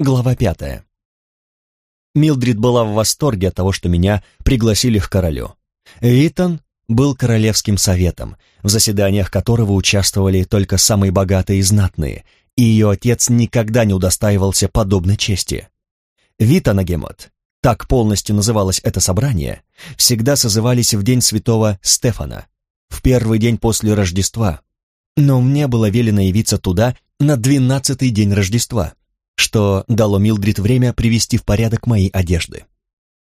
Глава пятая. Милдрид была в восторге от того, что меня пригласили к королю. Витон был королевским советом, в заседаниях которого участвовали только самые богатые и знатные, и ее отец никогда не удостаивался подобной чести. Витонагемот, так полностью называлось это собрание, всегда созывались в день святого Стефана, в первый день после Рождества. Но мне было велено явиться туда на двенадцатый день Рождества, что дало Милдрид время привести в порядок мои одежды.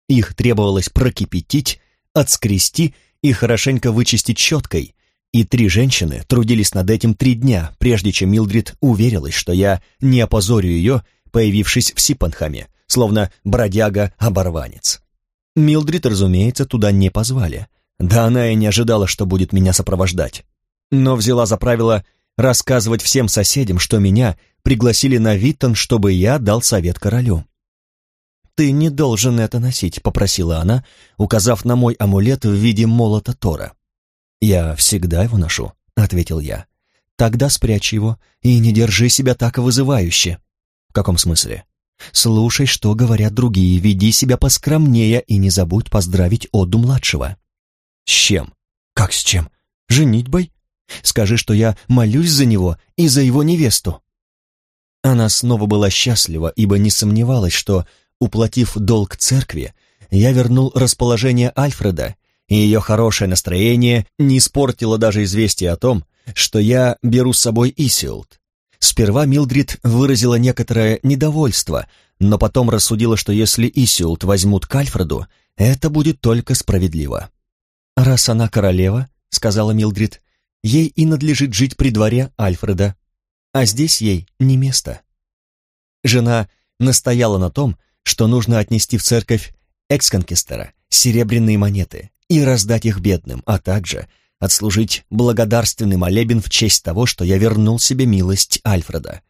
Их требовалось прокипятить, отскрести и хорошенько вычистить щеткой, и три женщины трудились над этим три дня, прежде чем Милдрид уверилась, что я не опозорю ее, появившись в Сипанхаме, словно бродяга-оборванец. Милдрид, разумеется, туда не позвали. Да она и не ожидала, что будет меня сопровождать. Но взяла за правило рассказывать всем соседям, что меня пригласили на Виттон, чтобы я дал совет королю. «Ты не должен это носить», — попросила она, указав на мой амулет в виде молота Тора. «Я всегда его ношу», — ответил я. «Тогда спрячь его и не держи себя так вызывающе». «В каком смысле?» «Слушай, что говорят другие, веди себя поскромнее и не забудь поздравить Одду младшего». «С чем?» «Как с чем? Женитьбой?» Скажи, что я молюсь за него и за его невесту». Она снова была счастлива, ибо не сомневалась, что, уплатив долг церкви, я вернул расположение Альфреда, и ее хорошее настроение не испортило даже известие о том, что я беру с собой Исилд. Сперва Милдрид выразила некоторое недовольство, но потом рассудила, что если Исилд возьмут к Альфреду, это будет только справедливо. «Раз она королева», — сказала Милдрид, ей и надлежит жить при дворе Альфреда, а здесь ей не место. Жена настояла на том, что нужно отнести в церковь эксконкистера серебряные монеты и раздать их бедным, а также отслужить благодарственный молебен в честь того, что я вернул себе милость Альфреда.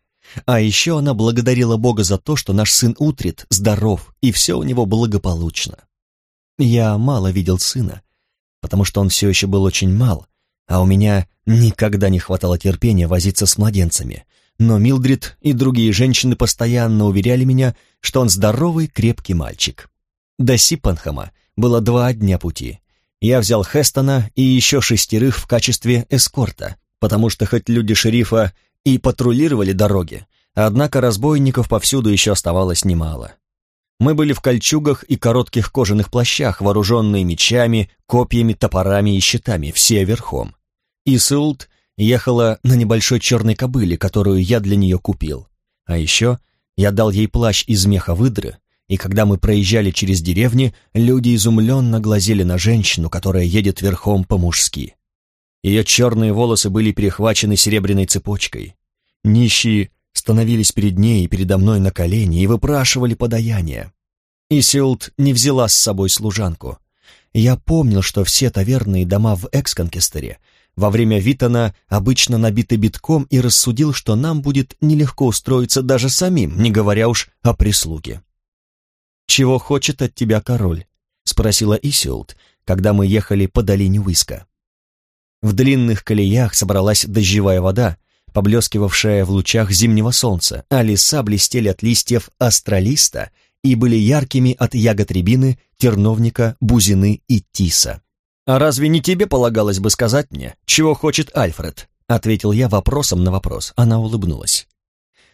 А еще она благодарила Бога за то, что наш сын Утрит здоров, и все у него благополучно. Я мало видел сына, потому что он все еще был очень мал, а у меня никогда не хватало терпения возиться с младенцами. Но Милдрид и другие женщины постоянно уверяли меня, что он здоровый, крепкий мальчик. До Сипанхама было два дня пути. Я взял Хестона и еще шестерых в качестве эскорта, потому что хоть люди шерифа и патрулировали дороги, однако разбойников повсюду еще оставалось немало. Мы были в кольчугах и коротких кожаных плащах, вооруженные мечами, копьями, топорами и щитами, все верхом. Исулт ехала на небольшой черной кобыле, которую я для нее купил. А еще я дал ей плащ из меха выдры, и когда мы проезжали через деревни, люди изумленно глазели на женщину, которая едет верхом по-мужски. Ее черные волосы были перехвачены серебряной цепочкой. Нищие становились перед ней и передо мной на колени и выпрашивали подаяние. Исилд не взяла с собой служанку. Я помнил, что все таверные дома в Эксконкестере во время Витона обычно набиты битком и рассудил, что нам будет нелегко устроиться даже самим, не говоря уж о прислуге. «Чего хочет от тебя король?» — спросила Исилд, когда мы ехали по долине Уиска. В длинных колеях собралась дождевая вода, поблескивавшая в лучах зимнего солнца, а леса блестели от листьев астролиста и были яркими от ягод рябины, терновника, бузины и тиса. «А разве не тебе полагалось бы сказать мне, чего хочет Альфред?» Ответил я вопросом на вопрос. Она улыбнулась.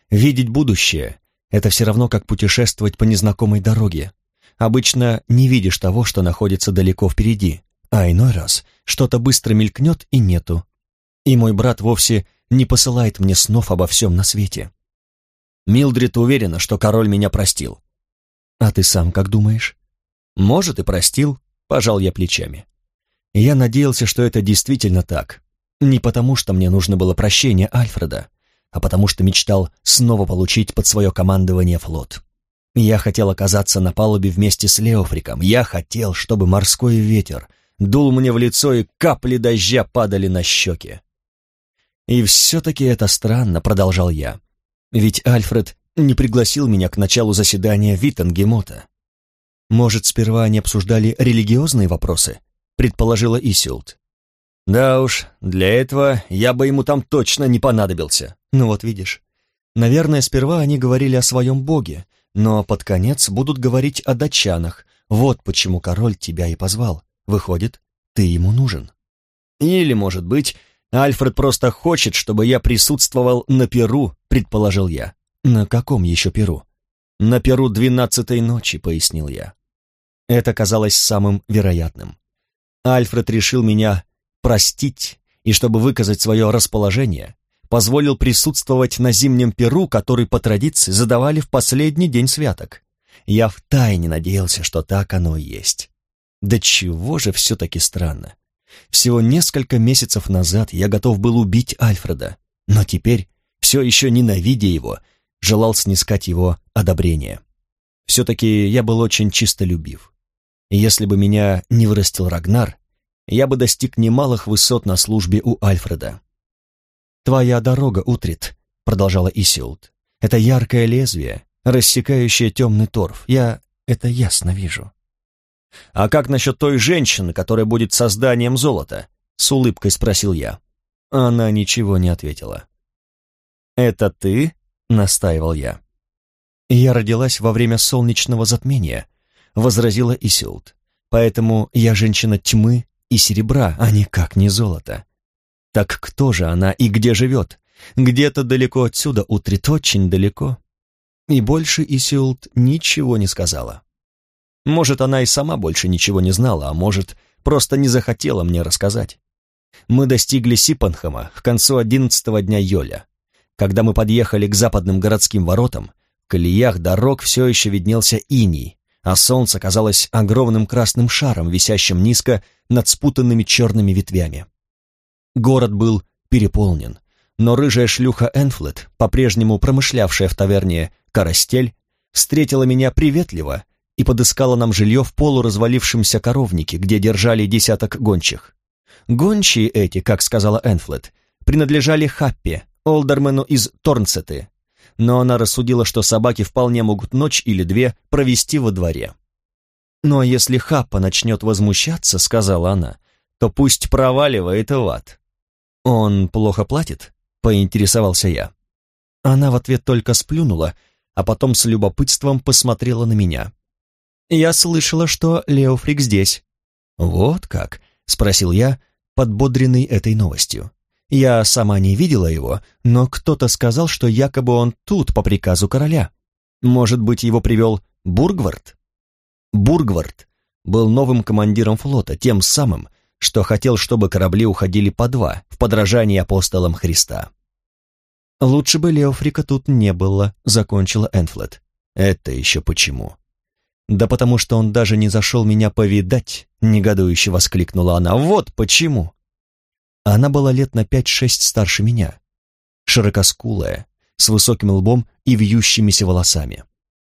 «Видеть будущее — это все равно, как путешествовать по незнакомой дороге. Обычно не видишь того, что находится далеко впереди, а иной раз что-то быстро мелькнет и нету. И мой брат вовсе не посылает мне снов обо всем на свете. Милдрид уверена, что король меня простил. А ты сам как думаешь? Может, и простил, пожал я плечами. Я надеялся, что это действительно так. Не потому, что мне нужно было прощение Альфреда, а потому что мечтал снова получить под свое командование флот. Я хотел оказаться на палубе вместе с Леофриком. Я хотел, чтобы морской ветер дул мне в лицо и капли дождя падали на щеки. И все-таки это странно, продолжал я. Ведь Альфред не пригласил меня к началу заседания Виттенгемота. Может, сперва они обсуждали религиозные вопросы? предположила Исилд. «Да уж, для этого я бы ему там точно не понадобился. Ну вот видишь, Наверное, сперва они говорили о своем боге, но под конец будут говорить о датчанах. Вот почему король тебя и позвал. Выходит, ты ему нужен. Или, может быть, Альфред просто хочет, чтобы я присутствовал на Перу, предположил я. На каком еще Перу? На Перу двенадцатой ночи, пояснил я. Это казалось самым вероятным. Альфред решил меня простить, и чтобы выказать свое расположение, позволил присутствовать на зимнем перу, который по традиции задавали в последний день святок. Я втайне надеялся, что так оно и есть. Да чего же все-таки странно. Всего несколько месяцев назад я готов был убить Альфреда, но теперь, все еще ненавидя его, желал снискать его одобрение. Все-таки я был очень чистолюбив. Если бы меня не вырастил Рагнар, я бы достиг немалых высот на службе у Альфреда. «Твоя дорога, Утрит», — продолжала Исилд, — «это яркое лезвие, рассекающее темный торф. Я это ясно вижу». «А как насчет той женщины, которая будет созданием золота?» — с улыбкой спросил я. Она ничего не ответила. «Это ты?» — настаивал я. «Я родилась во время солнечного затмения», — возразила Исилд. «Поэтому я женщина тьмы и серебра, а никак не золото. Так кто же она и где живет? Где-то далеко отсюда, утрит очень далеко. И больше Исилд ничего не сказала. Может, она и сама больше ничего не знала, а может, просто не захотела мне рассказать. Мы достигли Сипанхама к концу одиннадцатого дня Йоля. Когда мы подъехали к западным городским воротам, в колеях дорог все еще виднелся иней, а солнце казалось огромным красным шаром, висящим низко над спутанными черными ветвями. Город был переполнен, но рыжая шлюха Энфлет, по-прежнему промышлявшая в таверне «Карастель», встретила меня приветливо и подыскала нам жилье в полуразвалившемся коровнике, где держали десяток гончих. Гончие эти, как сказала Энфлет, принадлежали Хаппе, олдермену из Торнцеты, но она рассудила, что собаки вполне могут ночь или две провести во дворе. «Ну а если Хаппа начнет возмущаться, — сказала она, — то пусть проваливает в ад». «Он плохо платит?» — поинтересовался я. Она в ответ только сплюнула, а потом с любопытством посмотрела на меня. «Я слышала, что Леофрик здесь». «Вот как?» — спросил я, подбодренный этой новостью. Я сама не видела его, но кто-то сказал, что якобы он тут по приказу короля. Может быть, его привел Бургвард? Бургвард был новым командиром флота, тем самым, что хотел, чтобы корабли уходили по два, в подражании апостолам Христа. «Лучше бы Леофрика тут не было», — закончила Энфлет. «Это еще почему?» «Да потому что он даже не зашел меня повидать», — негодующе воскликнула она. «Вот почему!» Она была лет на пять-шесть старше меня, широкоскулая, с высоким лбом и вьющимися волосами.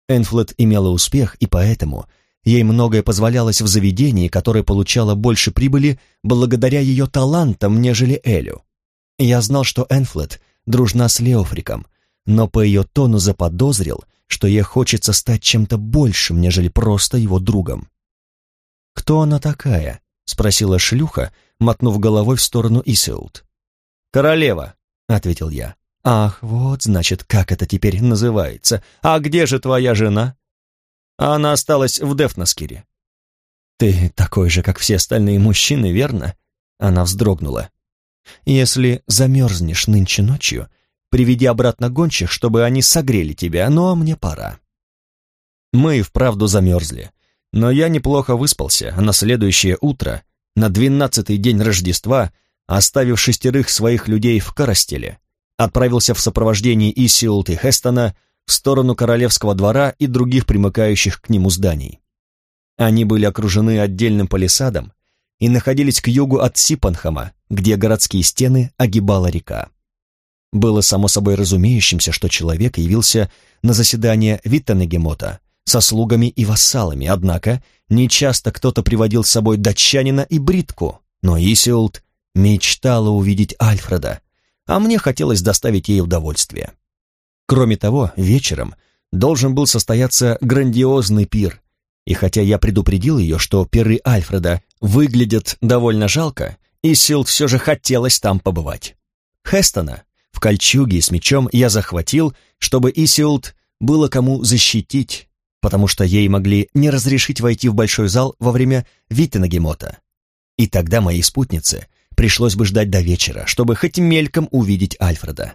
Энфлет имела успех, и поэтому Ей многое позволялось в заведении, которое получало больше прибыли благодаря ее талантам, нежели Элю. Я знал, что Энфлет дружна с Леофриком, но по ее тону заподозрил, что ей хочется стать чем-то большим, нежели просто его другом. «Кто она такая?» — спросила шлюха, мотнув головой в сторону Исеут. «Королева», — ответил я. «Ах, вот, значит, как это теперь называется. А где же твоя жена?» она осталась в Дефнаскире. «Ты такой же, как все остальные мужчины, верно?» Она вздрогнула. «Если замерзнешь нынче ночью, приведи обратно гончих, чтобы они согрели тебя, но мне пора». Мы и вправду замерзли, но я неплохо выспался, а на следующее утро, на двенадцатый день Рождества, оставив шестерых своих людей в Карастеле, отправился в сопровождении Исиулт и Хестона в сторону Королевского двора и других примыкающих к нему зданий. Они были окружены отдельным палисадом и находились к югу от Сипанхама, где городские стены огибала река. Было само собой разумеющимся, что человек явился на заседание Виттенегемота со слугами и вассалами, однако нечасто кто-то приводил с собой датчанина и бритку, но Исиулт мечтала увидеть Альфреда, а мне хотелось доставить ей удовольствие. Кроме того, вечером должен был состояться грандиозный пир, и хотя я предупредил ее, что пиры Альфреда выглядят довольно жалко, и Силд все же хотелось там побывать. Хестона кольчуге и с мечом я захватил, чтобы Исиулт было кому защитить, потому что ей могли не разрешить войти в большой зал во время Виттенагемота. И тогда моей спутнице пришлось бы ждать до вечера, чтобы хоть мельком увидеть Альфреда.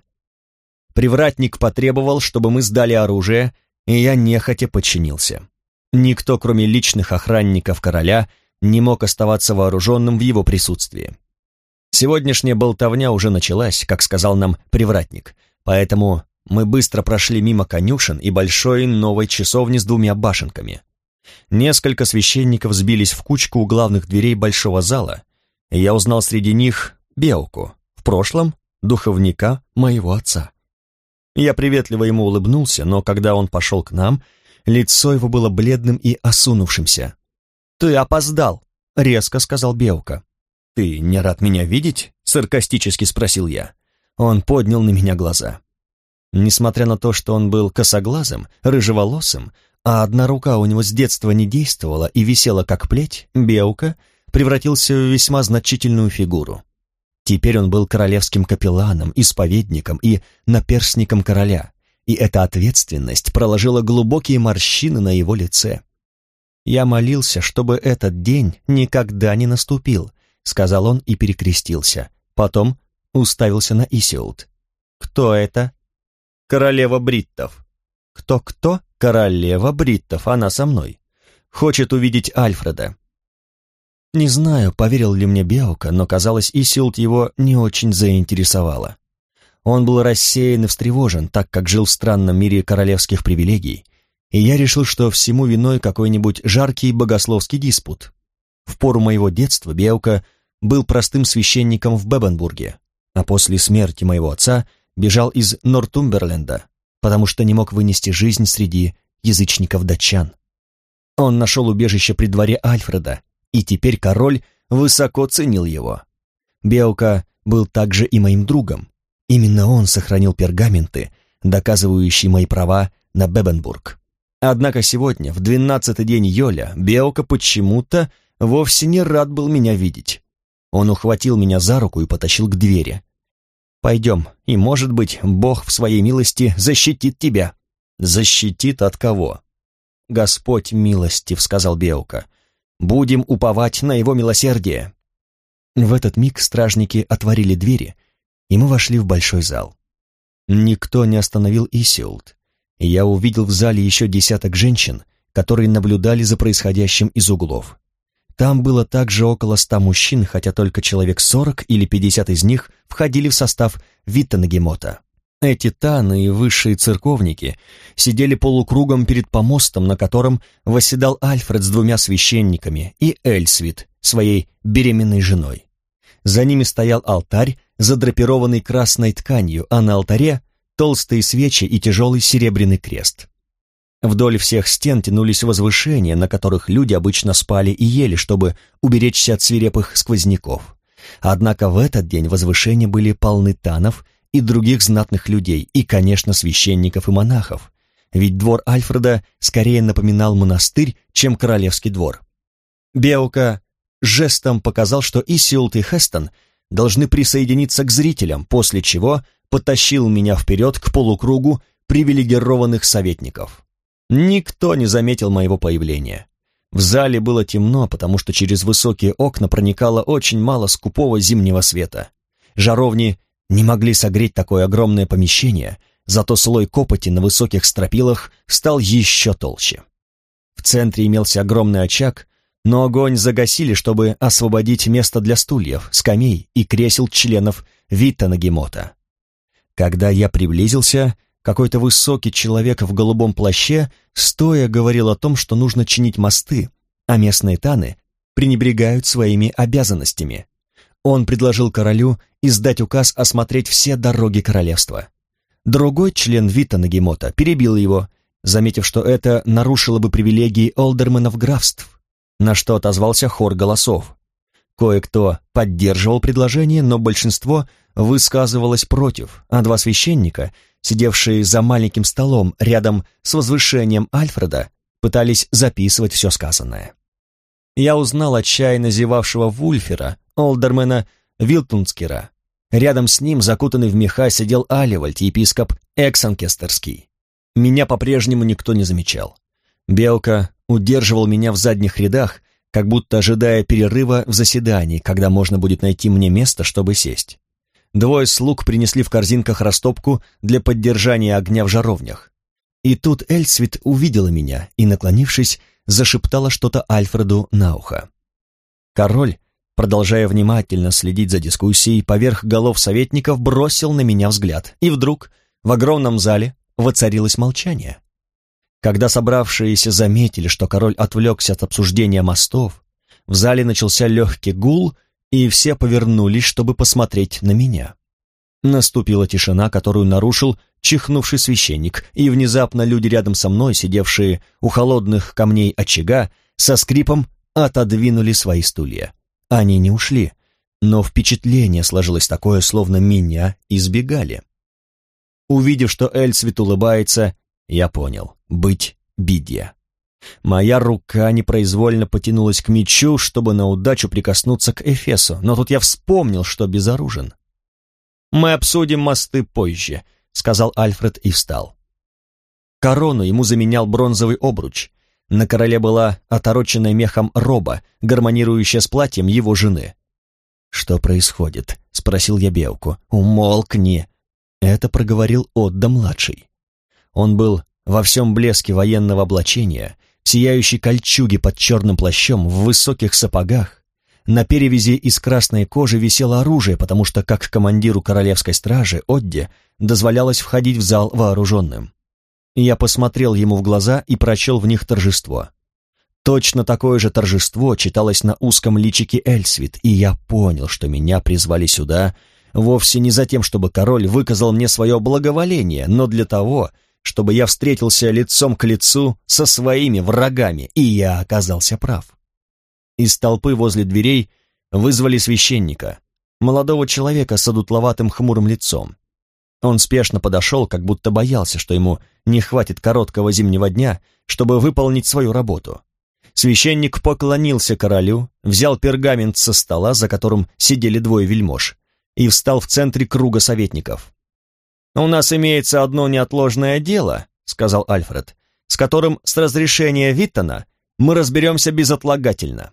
Привратник потребовал, чтобы мы сдали оружие, и я нехотя подчинился. Никто, кроме личных охранников короля, не мог оставаться вооруженным в его присутствии. Сегодняшняя болтовня уже началась, как сказал нам привратник, поэтому мы быстро прошли мимо конюшен и большой новой часовни с двумя башенками. Несколько священников сбились в кучку у главных дверей большого зала, и я узнал среди них Беуку, в прошлом духовника моего отца. Я приветливо ему улыбнулся, но когда он пошел к нам, лицо его было бледным и осунувшимся. «Ты опоздал», — резко сказал Беука. «Ты не рад меня видеть?» — саркастически спросил я. Он поднял на меня глаза. Несмотря на то, что он был косоглазым, рыжеволосым, а одна рука у него с детства не действовала и висела как плеть, Беука превратился в весьма значительную фигуру. Теперь он был королевским капелланом, исповедником и наперсником короля, и эта ответственность проложила глубокие морщины на его лице. Я молился, чтобы этот день никогда не наступил, сказал он и перекрестился. Потом уставился на Исиут. «Кто это?» «Королева Бриттов». «Кто-кто?» «Королева Бриттов, она со мной. Хочет увидеть Альфреда». Не знаю, поверил ли мне Беока, но, казалось, Исилт его не очень заинтересовала. Он был рассеян и встревожен, так как жил в странном мире королевских привилегий, и я решил, что всему виной какой-нибудь жаркий богословский диспут. В пору моего детства Беука был простым священником в Бебенбурге, а после смерти моего отца бежал из Нортумберленда, потому что не мог вынести жизнь среди язычников-датчан. Он нашел убежище при дворе Альфреда, и теперь король высоко ценил его. Беука был также и моим другом. Именно он сохранил пергаменты, доказывающие мои права на Бебенбург. Однако сегодня, в двенадцатый день Йоля, Беука почему-то вовсе не рад был меня видеть. Он ухватил меня за руку и потащил к двери. «Пойдем, и, может быть, Бог в своей милости защитит тебя». «Защитит от кого?» «Господь милостив», — сказал Беука. «Будем уповать на его милосердие». В этот миг стражники отворили двери, и мы вошли в большой зал. Никто не остановил Исиулт, и я увидел в зале еще десяток женщин, которые наблюдали за происходящим из углов. Там было также около ста мужчин, хотя только человек сорок или пятьдесят из них входили в состав Виттенагемота. Эти таны и высшие церковники сидели полукругом перед помостом, на котором восседал Альфред с двумя священниками и Эльсвит, своей беременной женой. За ними стоял алтарь, задрапированный красной тканью, а на алтаре толстые свечи и тяжелый серебряный крест. Вдоль всех стен тянулись возвышения, на которых люди обычно спали и ели, чтобы уберечься от свирепых сквозняков. Однако в этот день возвышения были полны танов и других знатных людей, и, конечно, священников и монахов, ведь двор Альфреда скорее напоминал монастырь, чем королевский двор. Беука жестом показал, что Исиулт и Хестон должны присоединиться к зрителям, после чего потащил меня вперед к полукругу привилегированных советников. Никто не заметил моего появления. В зале было темно, потому что через высокие окна проникало очень мало скупого зимнего света. Жаровни не могли согреть такое огромное помещение, зато слой копоти на высоких стропилах стал еще толще. В центре имелся огромный очаг, но огонь загасили, чтобы освободить место для стульев, скамей и кресел членов Виттанагемота. Когда я приблизился, какой-то высокий человек в голубом плаще стоя говорил о том, что нужно чинить мосты, а местные таны пренебрегают своими обязанностями. Он предложил королю издать указ осмотреть все дороги королевства. Другой член Вита Нагимота перебил его, заметив, что это нарушило бы привилегии олдерменов графств, на что отозвался хор голосов. Кое-кто поддерживал предложение, но большинство высказывалось против, а два священника сидевшие за маленьким столом рядом с возвышением Альфреда, пытались записывать все сказанное. Я узнал отчаянно зевавшего Вульфера, Олдермена Вилтунскера. Рядом с ним, закутанный в меха, сидел Аливальд, епископ Эксанкестерский. Меня по-прежнему никто не замечал. Белка удерживал меня в задних рядах, как будто ожидая перерыва в заседании, когда можно будет найти мне место, чтобы сесть. Двое слуг принесли в корзинках растопку для поддержания огня в жаровнях. И тут Эльсвит увидела меня и, наклонившись, зашептала что-то Альфреду на ухо. Король, продолжая внимательно следить за дискуссией, поверх голов советников бросил на меня взгляд, и вдруг в огромном зале воцарилось молчание. Когда собравшиеся заметили, что король отвлекся от обсуждения мостов, в зале начался легкий гул, и все повернулись, чтобы посмотреть на меня. Наступила тишина, которую нарушил чихнувший священник, и внезапно люди рядом со мной, сидевшие у холодных камней очага, со скрипом отодвинули свои стулья. Они не ушли, но впечатление сложилось такое, словно меня избегали. Увидев, что Эльсвит улыбается, я понял — быть беде. Моя рука непроизвольно потянулась к мечу, чтобы на удачу прикоснуться к Эфесу, но тут я вспомнил, что безоружен. «Мы обсудим мосты позже», — сказал Альфред и встал. Корону ему заменял бронзовый обруч. На короле была отороченная мехом роба, гармонирующая с платьем его жены. «Что происходит?» — спросил я Беуку. «Умолкни!» Это проговорил Отда-младший. Он был во всем блеске военного облачения, сияющей кольчуге под черным плащом, в высоких сапогах. На перевязи из красной кожи висело оружие, потому что, как командиру королевской стражи, Отде, дозволялось входить в зал вооруженным. Я посмотрел ему в глаза и прочел в них торжество. Точно такое же торжество читалось на узком личике Эльсвит, и я понял, что меня призвали сюда вовсе не за тем, чтобы король выказал мне свое благоволение, но для того, чтобы я встретился лицом к лицу со своими врагами, и я оказался прав. Из толпы возле дверей вызвали священника, молодого человека с одутловатым хмурым лицом. Он спешно подошел, как будто боялся, что ему не хватит короткого зимнего дня, чтобы выполнить свою работу. Священник поклонился королю, взял пергамент со стола, за которым сидели двое вельмож, и встал в центре круга советников. «У нас имеется одно неотложное дело», — сказал Альфред, «с которым с разрешения Виттона мы разберемся безотлагательно».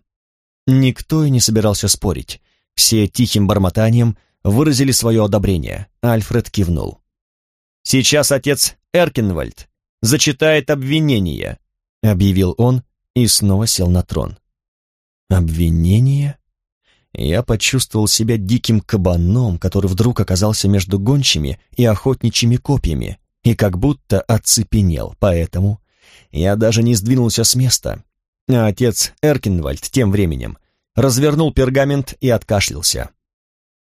Никто и не собирался спорить. Все тихим бормотанием выразили свое одобрение. Альфред кивнул. «Сейчас отец Эркинвальд зачитает обвинение», — объявил он и снова сел на трон. «Обвинение?» Я почувствовал себя диким кабаном, который вдруг оказался между гончими и охотничьими копьями, и как будто оцепенел, поэтому я даже не сдвинулся с места. А отец Эркинвальд тем временем развернул пергамент и откашлялся.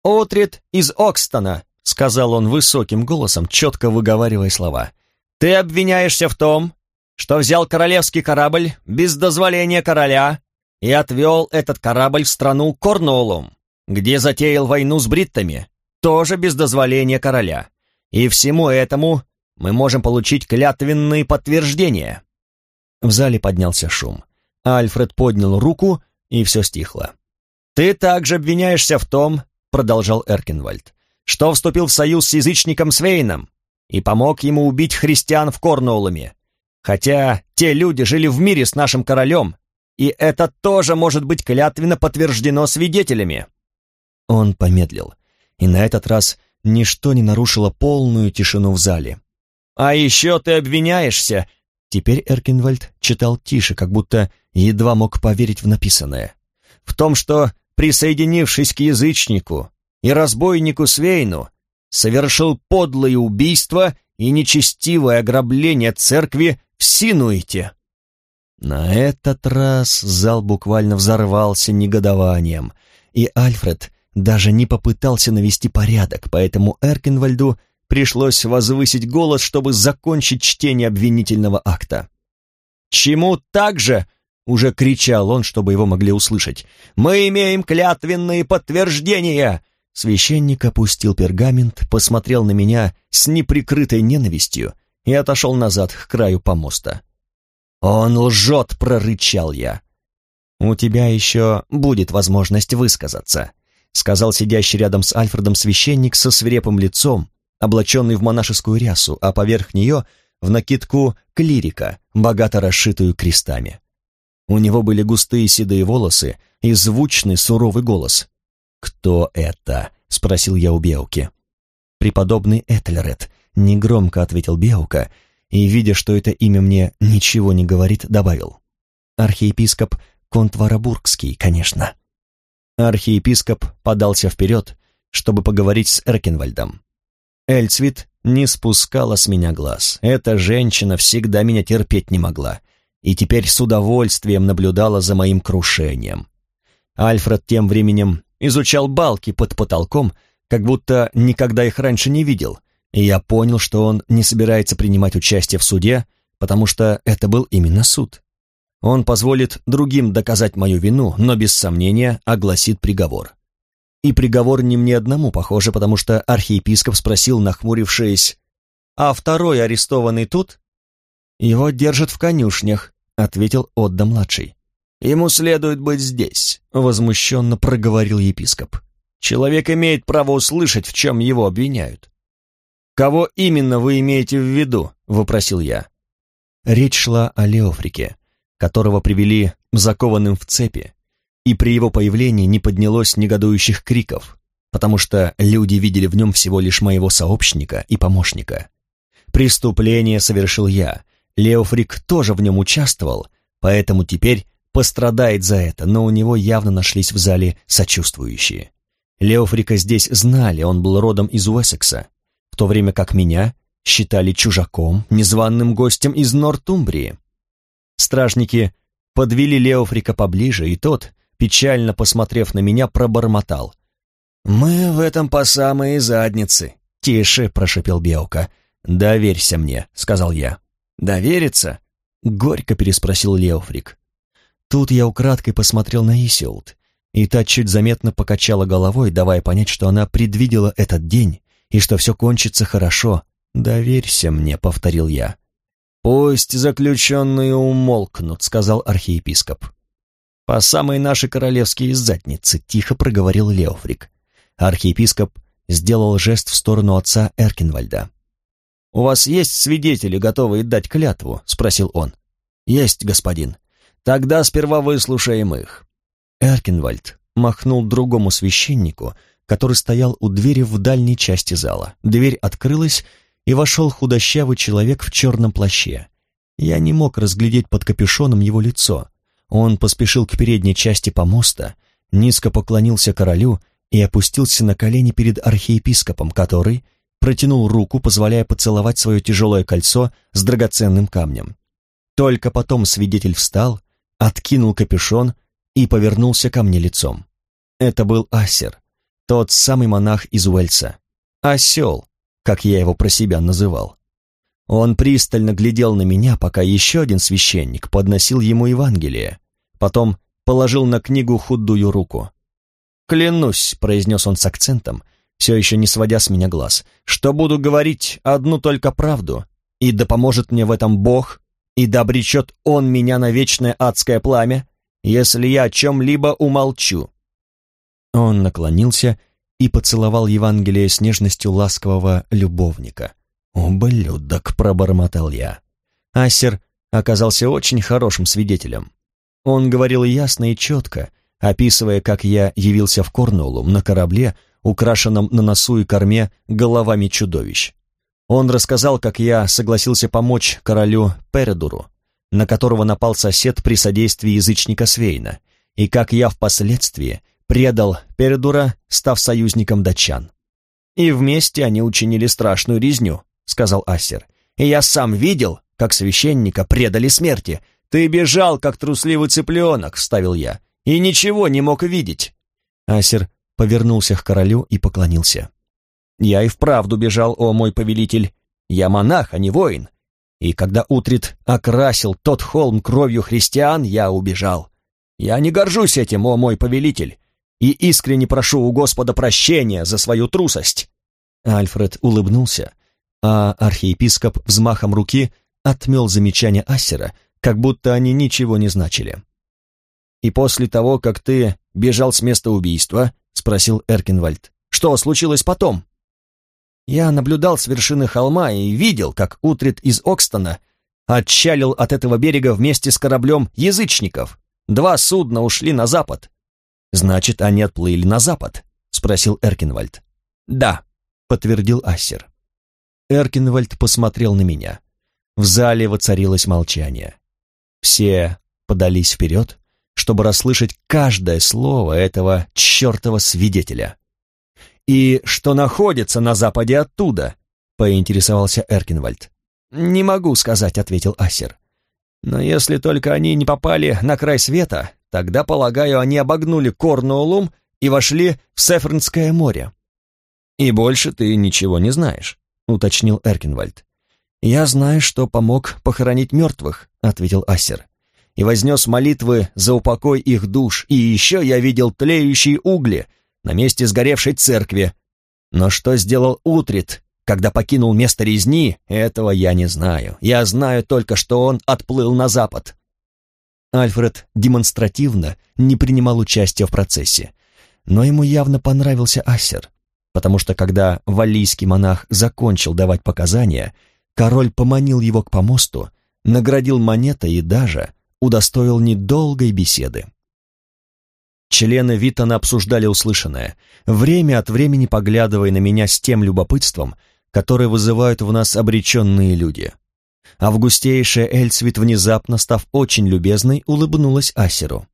«Отрид из Окстона», — сказал он высоким голосом, четко выговаривая слова. «Ты обвиняешься в том, что взял королевский корабль без дозволения короля и отвел этот корабль в страну Корнуоллум, где затеял войну с бриттами, тоже без дозволения короля. И всему этому мы можем получить клятвенные подтверждения». В зале поднялся шум. Альфред поднял руку, и все стихло. «Ты также обвиняешься в том, — продолжал Эркинвальд, — что вступил в союз с язычником Свейном и помог ему убить христиан в Корнуоллуме, хотя те люди жили в мире с нашим королем и это тоже может быть клятвенно подтверждено свидетелями». Он помедлил, и на этот раз ничто не нарушило полную тишину в зале. «А еще ты обвиняешься!» Теперь Эркинвальд читал тише, как будто едва мог поверить в написанное. «В том, что, присоединившись к язычнику и разбойнику Свейну, совершил подлое убийство и нечестивое ограбление церкви в Синуите». На этот раз зал буквально взорвался негодованием, и Альфред даже не попытался навести порядок, поэтому Эркинвальду пришлось возвысить голос, чтобы закончить чтение обвинительного акта. «Чему так же?» — уже кричал он, чтобы его могли услышать. «Мы имеем клятвенные подтверждения!» Священник опустил пергамент, посмотрел на меня с неприкрытой ненавистью и отошел назад к краю помоста. «Он лжет!» — прорычал я. «У тебя еще будет возможность высказаться. сказал сидящий рядом с Альфредом священник со свирепым лицом, облаченный в монашескую рясу, а поверх нее в накидку клирика, богато расшитую крестами. У него были густые седые волосы и звучный суровый голос. «Кто это?» — спросил я у Беуки. «Преподобный Этельред», — негромко ответил Беука, и, видя, что это имя мне ничего не говорит, добавил. «Архиепископ Контварабургский, конечно». Архиепископ подался вперед, чтобы поговорить с Эркенвальдом. Эльцвит не спускала с меня глаз. Эта женщина всегда меня терпеть не могла, и теперь с удовольствием наблюдала за моим крушением. Альфред тем временем изучал балки под потолком, как будто никогда их раньше не видел, и я понял, что он не собирается принимать участие в суде, потому что это был именно суд. Он позволит другим доказать мою вину, но без сомнения огласит приговор. И приговор не мне одному, похоже, потому что архиепископ спросил, нахмурившись, «А второй арестованный тут?» «Его держат в конюшнях», — ответил Отда-младший. «Ему следует быть здесь», — возмущенно проговорил епископ. «Человек имеет право услышать, в чем его обвиняют». «Кого именно вы имеете в виду?» — вопросил я. Речь шла о Леофрике, которого привели закованным в цепи, и при его появлении не поднялось негодующих криков, потому что люди видели в нем всего лишь моего сообщника и помощника. Преступление совершил я, Леофрик тоже в нем участвовал, поэтому теперь пострадает за это, но у него явно нашлись в зале сочувствующие. Леофрика здесь знали, он был родом из Уэссекса, в то время как меня считали чужаком, незваным гостем из Нортумбрии. Стражники подвели Леофрика поближе, и тот, печально посмотрев на меня, пробормотал. «Мы в этом по самые задницы». «Тише», — прошепел Беука. «Доверься мне», — сказал я. «Довериться?» — горько переспросил Леофрик. Тут я украдкой посмотрел на Исилд, и та чуть заметно покачала головой, давая понять, что она предвидела этот день и что все кончится хорошо. «Доверься мне», — повторил я. «Пусть заключенные умолкнут», — сказал архиепископ. «По самой нашей королевские задницы», — тихо проговорил Леофрик. Архиепископ сделал жест в сторону отца Эркинвальда. «У вас есть свидетели, готовые дать клятву?» — спросил он. «Есть, господин. Тогда сперва выслушаем их». Эркинвальд махнул другому священнику, который стоял у двери в дальней части зала. Дверь открылась, и вошел худощавый человек в черном плаще. Я не мог разглядеть под капюшоном его лицо, он поспешил к передней части помоста, низко поклонился королю и опустился на колени перед архиепископом, который протянул руку, позволяя поцеловать свое тяжелое кольцо с драгоценным камнем. Только потом свидетель встал, откинул капюшон и повернулся ко мне лицом. Это был Асер, тот самый монах из Уэльса. Осел, как я его про себя называл. Он пристально глядел на меня, пока еще один священник подносил ему Евангелие. Потом положил на книгу худую руку. «Клянусь», — произнес он с акцентом, все еще не сводя с меня глаз, «что буду говорить одну только правду, и да поможет мне в этом Бог, и да обречет Он меня на вечное адское пламя, если я о чем-либо умолчу». Он наклонился и поцеловал Евангелие с нежностью ласкового любовника. «Ублюдок!» — пробормотал я. Ассер оказался очень хорошим свидетелем. Он говорил ясно и четко, описывая, как я явился в Корнуоллу на корабле, украшенном на носу и корме головами чудовищ. Он рассказал, как я согласился помочь королю Передуру, на которого напал сосед при содействии язычника Свейна, и как я впоследствии предал Передура, став союзником датчан. И вместе они учинили страшную резню, сказал Ассер. «И я сам видел, как священника предали смерти. Ты бежал, как трусливый цыпленок», — вставил я, «и ничего не мог видеть». Ассер повернулся к королю и поклонился. «Я и вправду бежал, о мой повелитель. Я монах, а не воин. И когда Утрит окрасил тот холм кровью христиан, я убежал. Я не горжусь этим, о мой повелитель, и искренне прошу у Господа прощения за свою трусость». Альфред улыбнулся, а архиепископ взмахом руки отмел замечания Ассера, как будто они ничего не значили. «И после того, как ты бежал с места убийства, — спросил Эркинвальд. «Что случилось потом?» Я наблюдал с вершины холма и видел, как Утрит из Окстона отчалил от этого берега вместе с кораблем язычников. Два судна ушли на запад. «Значит, они отплыли на запад?» — спросил Эркинвальд. «Да», — подтвердил Ассер. Эркинвальд посмотрел на меня. В зале воцарилось молчание. Все подались вперед, чтобы расслышать каждое слово этого чертова свидетеля. «И что находится на западе оттуда?» — поинтересовался Эркинвальд. «Не могу сказать», — ответил Ассер. «Но если только они не попали на край света, тогда, полагаю, они обогнули Корнуолум и вошли в Сефернское море». «И больше ты ничего не знаешь», — уточнил Эркинвальд. «Я знаю, что помог похоронить мертвых», — ответил Ассер. «И вознес молитвы за упокой их душ, и еще я видел тлеющие угли на месте сгоревшей церкви. Но что сделал Утрит, когда покинул место резни, этого я не знаю. Я знаю только, что он отплыл на запад». Альфред демонстративно не принимал участия в процессе, но ему явно понравился Ассер, потому что когда валлийский монах закончил давать показания, Король поманил его к помосту, наградил монетой и даже удостоил недолгой беседы. Члены Витона обсуждали услышанное, время от времени поглядывая на меня с тем любопытством, которое вызывают в нас обреченные люди. Августейшая Эльцвит, внезапно став очень любезной, улыбнулась Асеру.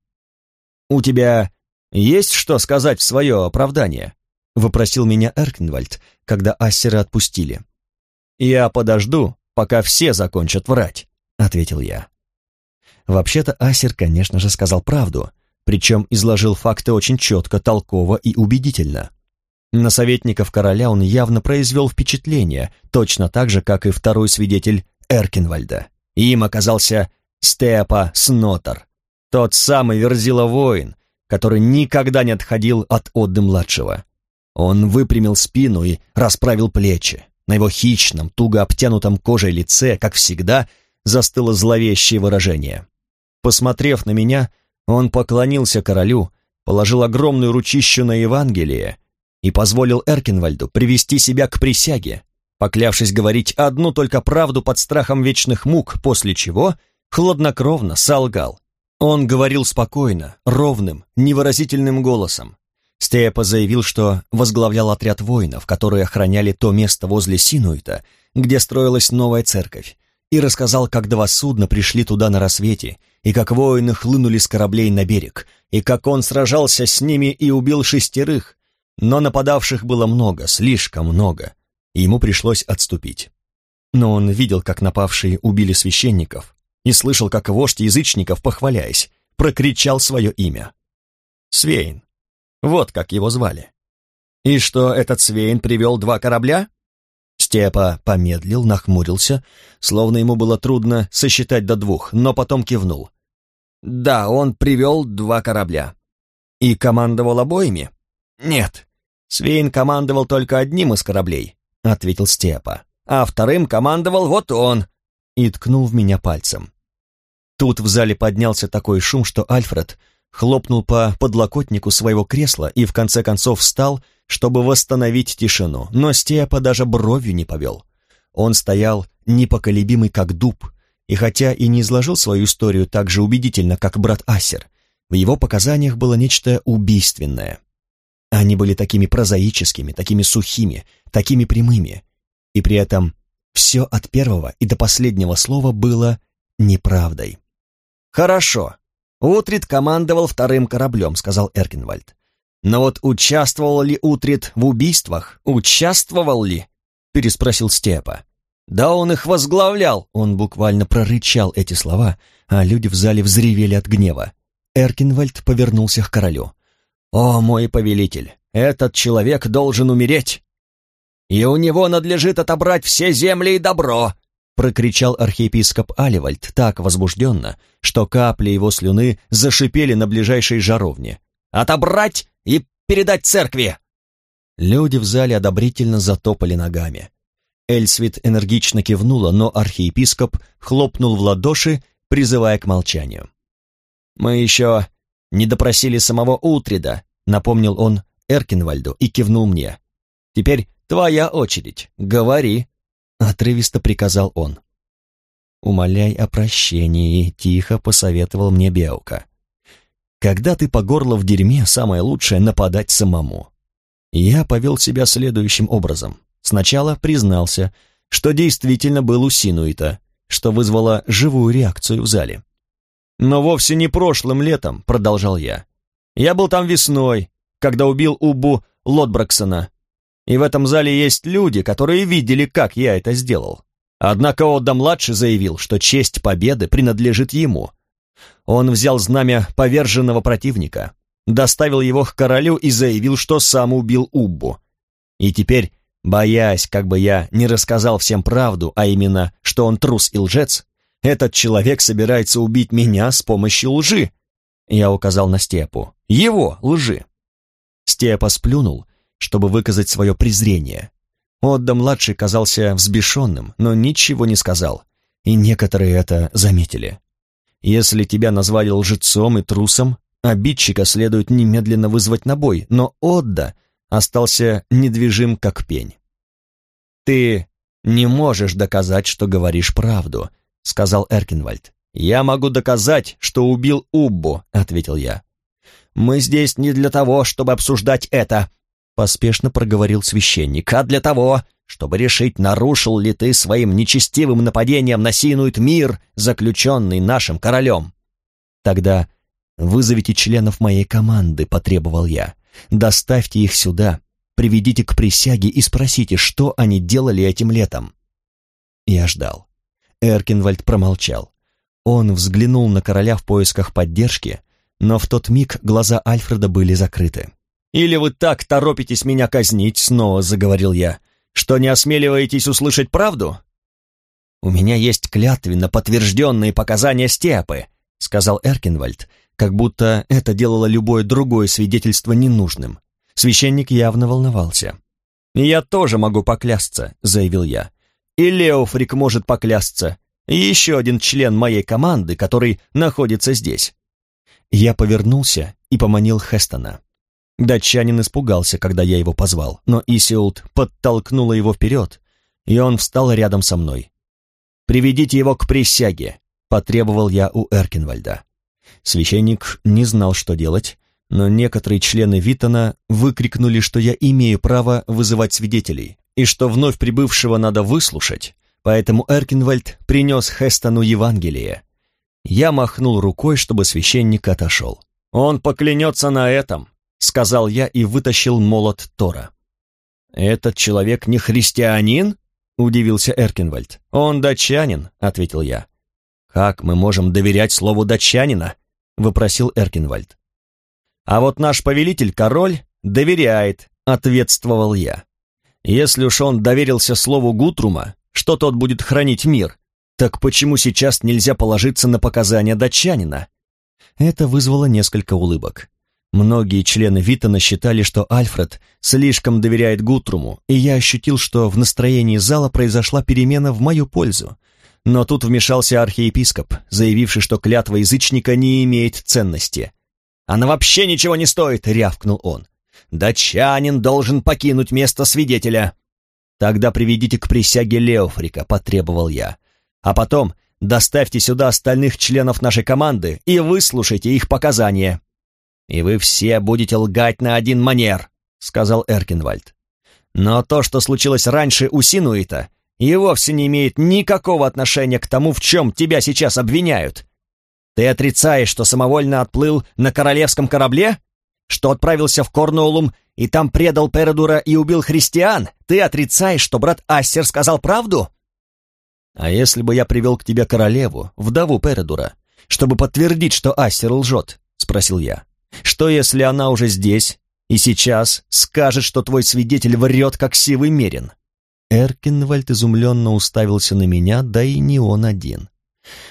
«У тебя есть что сказать в свое оправдание?» — вопросил меня Эркенвальд, когда Ассера отпустили. «Я подожду, пока все закончат врать», — ответил я. Вообще-то Асер, конечно же, сказал правду, причем изложил факты очень четко, толково и убедительно. На советников короля он явно произвел впечатление, точно так же, как и второй свидетель Эркинвальда. Им оказался Степа Снотер, тот самый верзила воин, который никогда не отходил от Отды младшего. Он выпрямил спину и расправил плечи. На его хищном, туго обтянутом кожей лице, как всегда, застыло зловещее выражение. Посмотрев на меня, он поклонился королю, положил огромную ручищу на Евангелие и позволил Эркинвальду привести себя к присяге, поклявшись говорить одну только правду под страхом вечных мук, после чего хладнокровно солгал. Он говорил спокойно, ровным, невыразительным голосом, Степа заявил, что возглавлял отряд воинов, которые охраняли то место возле Синуита, где строилась новая церковь, и рассказал, как два судна пришли туда на рассвете, и как воины хлынули с кораблей на берег, и как он сражался с ними и убил шестерых, но нападавших было много, слишком много, и ему пришлось отступить. Но он видел, как напавшие убили священников, и слышал, как вождь язычников, похваляясь, прокричал свое имя. Свейн, вот как его звали. И что этот Свейн привел два корабля? Степа помедлил, нахмурился, словно ему было трудно сосчитать до двух, но потом кивнул. Да, он привел два корабля. И командовал обоими? Нет, Свейн командовал только одним из кораблей, ответил Степа. А вторым командовал вот он. И ткнул в меня пальцем. Тут в зале поднялся такой шум, что Альфред хлопнул по подлокотнику своего кресла и в конце концов встал, чтобы восстановить тишину, но Степа даже бровью не повел. Он стоял непоколебимый как дуб, и хотя и не изложил свою историю так же убедительно, как брат Асер, в его показаниях было нечто убийственное. Они были такими прозаическими, такими сухими, такими прямыми, и при этом все от первого и до последнего слова было неправдой. «Хорошо», Утрит командовал вторым кораблем, сказал Эркинвальд. Но вот участвовал ли Утрит в убийствах? Участвовал ли? Переспросил Степа. Да он их возглавлял! Он буквально прорычал эти слова, а люди в зале взревели от гнева. Эркинвальд повернулся к королю. «О, мой повелитель, этот человек должен умереть, и у него надлежит отобрать все земли и добро, прокричал архиепископ Аливальд так возбужденно, что капли его слюны зашипели на ближайшей жаровне. «Отобрать и передать церкви!» Люди в зале одобрительно затопали ногами. Эльсвит энергично кивнула, но архиепископ хлопнул в ладоши, призывая к молчанию. «Мы еще не допросили самого Утрида», — напомнил он Эркинвальду и кивнул мне. «Теперь твоя очередь. Говори», — отрывисто приказал он. «Умоляй о прощении», — тихо посоветовал мне Беука. «Когда ты по горло в дерьме, самое лучшее — нападать самому». Я повел себя следующим образом. Сначала признался, что действительно был у Синуита, что вызвало живую реакцию в зале. «Но вовсе не прошлым летом», — продолжал я. «Я был там весной, когда убил Убу Лотбраксона. И в этом зале есть люди, которые видели, как я это сделал. Однако Отда-младший заявил, что честь победы принадлежит ему. Он взял знамя поверженного противника, доставил его к королю и заявил, что сам убил Уббу. И теперь, боясь, как бы я не рассказал всем правду, а именно, что он трус и лжец, этот человек собирается убить меня с помощью лжи. Я указал на Степу. Его лжи. Степа сплюнул, чтобы выказать свое презрение. Отда-младший казался взбешенным, но ничего не сказал, и некоторые это заметили. Если тебя назвали лжецом и трусом, обидчика следует немедленно вызвать на бой, но Отда остался недвижим, как пень. «Ты не можешь доказать, что говоришь правду», — сказал Эркинвальд. «Я могу доказать, что убил Уббу», — ответил я. «Мы здесь не для того, чтобы обсуждать это», — поспешно проговорил священник, «а для того, чтобы решить, нарушил ли ты своим нечестивым нападением на Синует мир, заключенный нашим королем». «Тогда вызовите членов моей команды», — потребовал я. «Доставьте их сюда, приведите к присяге и спросите, что они делали этим летом». Я ждал. Эркинвальд промолчал. Он взглянул на короля в поисках поддержки, но в тот миг глаза Альфреда были закрыты. «Или вы так торопитесь меня казнить?» — снова заговорил я. «Что не осмеливаетесь услышать правду?» «У меня есть клятвенно подтвержденные показания Степы», — сказал Эркинвальд, как будто это делало любое другое свидетельство ненужным. Священник явно волновался. «Я тоже могу поклясться», — заявил я. «И Леофрик может поклясться. еще один член моей команды, который находится здесь. Я повернулся и поманил Хестона. Датчанин испугался, когда я его позвал, но Исиулт подтолкнула его вперед, и он встал рядом со мной. «Приведите его к присяге», — потребовал я у Эркинвальда. Священник не знал, что делать, но некоторые члены Виттона выкрикнули, что я имею право вызывать свидетелей, и что вновь прибывшего надо выслушать, поэтому Эркинвальд принес Хестону Евангелие, я махнул рукой, чтобы священник отошел. «Он поклянется на этом», — сказал я и вытащил молот Тора. «Этот человек не христианин?» — удивился Эркинвальд. «Он датчанин», — ответил я. «Как мы можем доверять слову датчанина?» — выпросил Эркинвальд. «А вот наш повелитель, король, доверяет», — ответствовал я. «Если уж он доверился слову Гутрума, что тот будет хранить мир, так почему сейчас нельзя положиться на показания датчанина? Это вызвало несколько улыбок. Многие члены Витона считали, что Альфред слишком доверяет Гутруму, и я ощутил, что в настроении зала произошла перемена в мою пользу. Но тут вмешался архиепископ, заявивший, что клятва язычника не имеет ценности. «Она вообще ничего не стоит!» — рявкнул он. «Датчанин должен покинуть место свидетеля!» «Тогда приведите к присяге Леофрика», — потребовал я. А потом доставьте сюда остальных членов нашей команды и выслушайте их показания. И вы все будете лгать на один манер, сказал Эркинвальд. Но то, что случилось раньше у Синуита, и вовсе не имеет никакого отношения к тому, в чем тебя сейчас обвиняют. Ты отрицаешь, что самовольно отплыл на королевском корабле? Что отправился в Корнуолум и там предал Передура и убил христиан? Ты отрицаешь, что брат Ассер сказал правду? А если бы я привел к тебе королеву, вдову Передура, чтобы подтвердить, что Ассер лжет?» — спросил я. «Что, если она уже здесь и сейчас скажет, что твой свидетель врет, как сивый мерин?» Эркинвальд изумленно уставился на меня, да и не он один.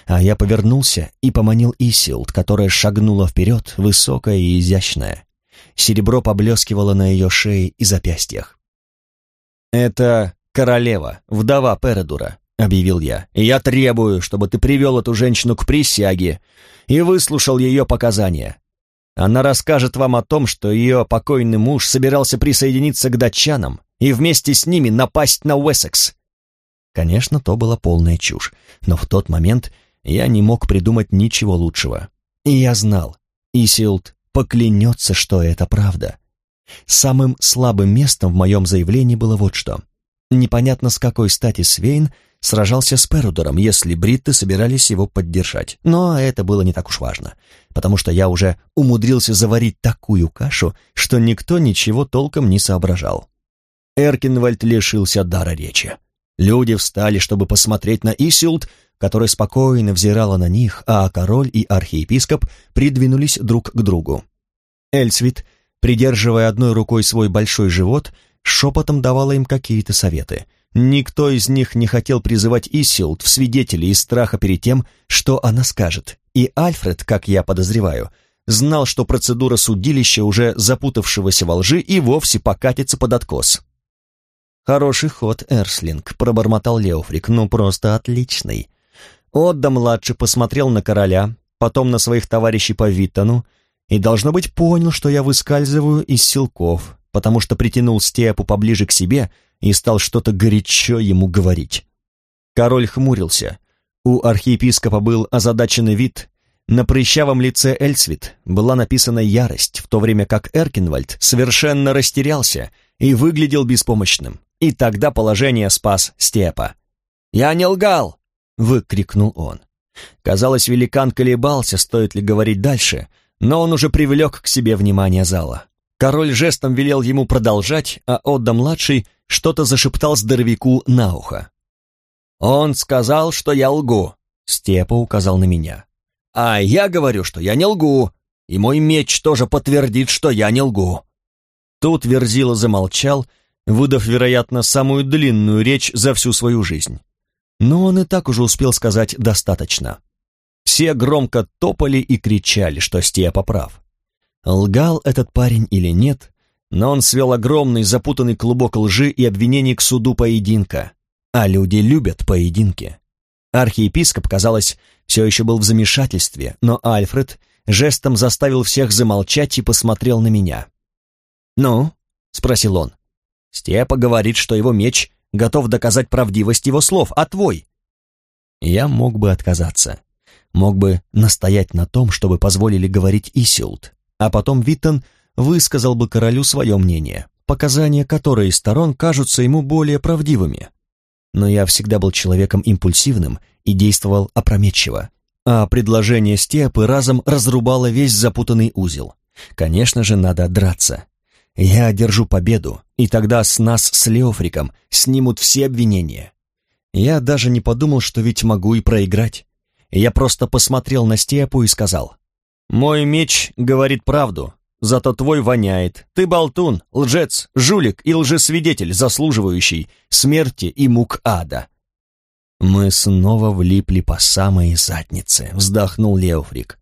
А я повернулся и поманил Исилд, которая шагнула вперед, высокая и изящная. Серебро поблескивало на ее шее и запястьях. «Это королева, вдова Передура», — объявил я. «Я требую, чтобы ты привел эту женщину к присяге и выслушал ее показания. Она расскажет вам о том, что ее покойный муж собирался присоединиться к датчанам и вместе с ними напасть на Уэссекс. Конечно, то была полная чушь, но в тот момент я не мог придумать ничего лучшего. И я знал, Исилд поклянется, что это правда. Самым слабым местом в моем заявлении было вот что. Непонятно с какой стати Свейн сражался с Перудором, если бритты собирались его поддержать. Но это было не так уж важно, потому что я уже умудрился заварить такую кашу, что никто ничего толком не соображал. Эркинвальд лишился дара речи. Люди встали, чтобы посмотреть на Исилд, которая спокойно взирала на них, а король и архиепископ придвинулись друг к другу. Эльсвит, придерживая одной рукой свой большой живот, шепотом давала им какие-то советы. Никто из них не хотел призывать Исилд в свидетели из страха перед тем, что она скажет. И Альфред, как я подозреваю, знал, что процедура судилища, уже запутавшегося во лжи, и вовсе покатится под откос. «Хороший ход, Эрслинг», — пробормотал Леофрик, — «ну просто отличный». Отда-младший посмотрел на короля, потом на своих товарищей по Виттону, и, должно быть, понял, что я выскальзываю из силков, потому что притянул Степу поближе к себе и стал что-то горячо ему говорить. Король хмурился. У архиепископа был озадаченный вид. На прыщавом лице Эльцвит была написана ярость, в то время как Эркинвальд совершенно растерялся и выглядел беспомощным. И тогда положение спас Степа. «Я не лгал!» — выкрикнул он. Казалось, великан колебался, стоит ли говорить дальше, но он уже привлек к себе внимание зала. Король жестом велел ему продолжать, а Отда-младший что-то зашептал здоровяку на ухо. «Он сказал, что я лгу», — Степа указал на меня. «А я говорю, что я не лгу, и мой меч тоже подтвердит, что я не лгу». Тут Верзила замолчал, выдав, вероятно, самую длинную речь за всю свою жизнь. Но он и так уже успел сказать достаточно. Все громко топали и кричали, что Степа прав. Лгал этот парень или нет, но он свел огромный запутанный клубок лжи и обвинений к суду поединка. А люди любят поединки. Архиепископ, казалось, все еще был в замешательстве, но Альфред жестом заставил всех замолчать и посмотрел на меня. «Ну?» — спросил он. «Степа говорит, что его меч готов доказать правдивость его слов, а твой?» Я мог бы отказаться. Мог бы настоять на том, чтобы позволили говорить Исилд. А потом Виттон высказал бы королю свое мнение, показания которой из сторон кажутся ему более правдивыми. Но я всегда был человеком импульсивным и действовал опрометчиво, а предложение Степы разом разрубало весь запутанный узел. Конечно же, надо драться. Я одержу победу, и тогда с нас с Леофриком снимут все обвинения. Я даже не подумал, что ведь могу и проиграть. Я просто посмотрел на Степу и сказал, «Мой меч говорит правду, зато твой воняет. Ты болтун, лжец, жулик и лжесвидетель, заслуживающий смерти и мук ада». «Мы снова влипли по самой заднице», — вздохнул Леофрик.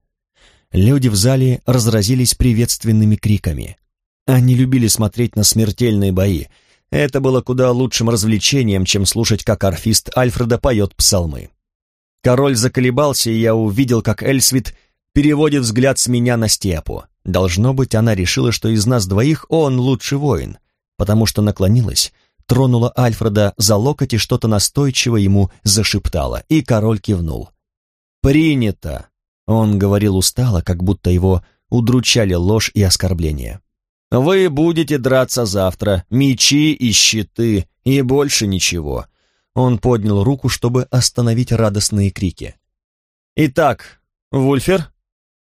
Люди в зале разразились приветственными криками. Они любили смотреть на смертельные бои. Это было куда лучшим развлечением, чем слушать, как арфист Альфреда поет псалмы. Король заколебался, и я увидел, как Эльсвит переводит взгляд с меня на Степу. Должно быть, она решила, что из нас двоих он лучший воин, потому что наклонилась, тронула Альфреда за локоть и что-то настойчиво ему зашептала, и король кивнул. «Принято!» — он говорил устало, как будто его удручали ложь и оскорбления. «Вы будете драться завтра, мечи и щиты, и больше ничего». Он поднял руку, чтобы остановить радостные крики. «Итак, Вульфер,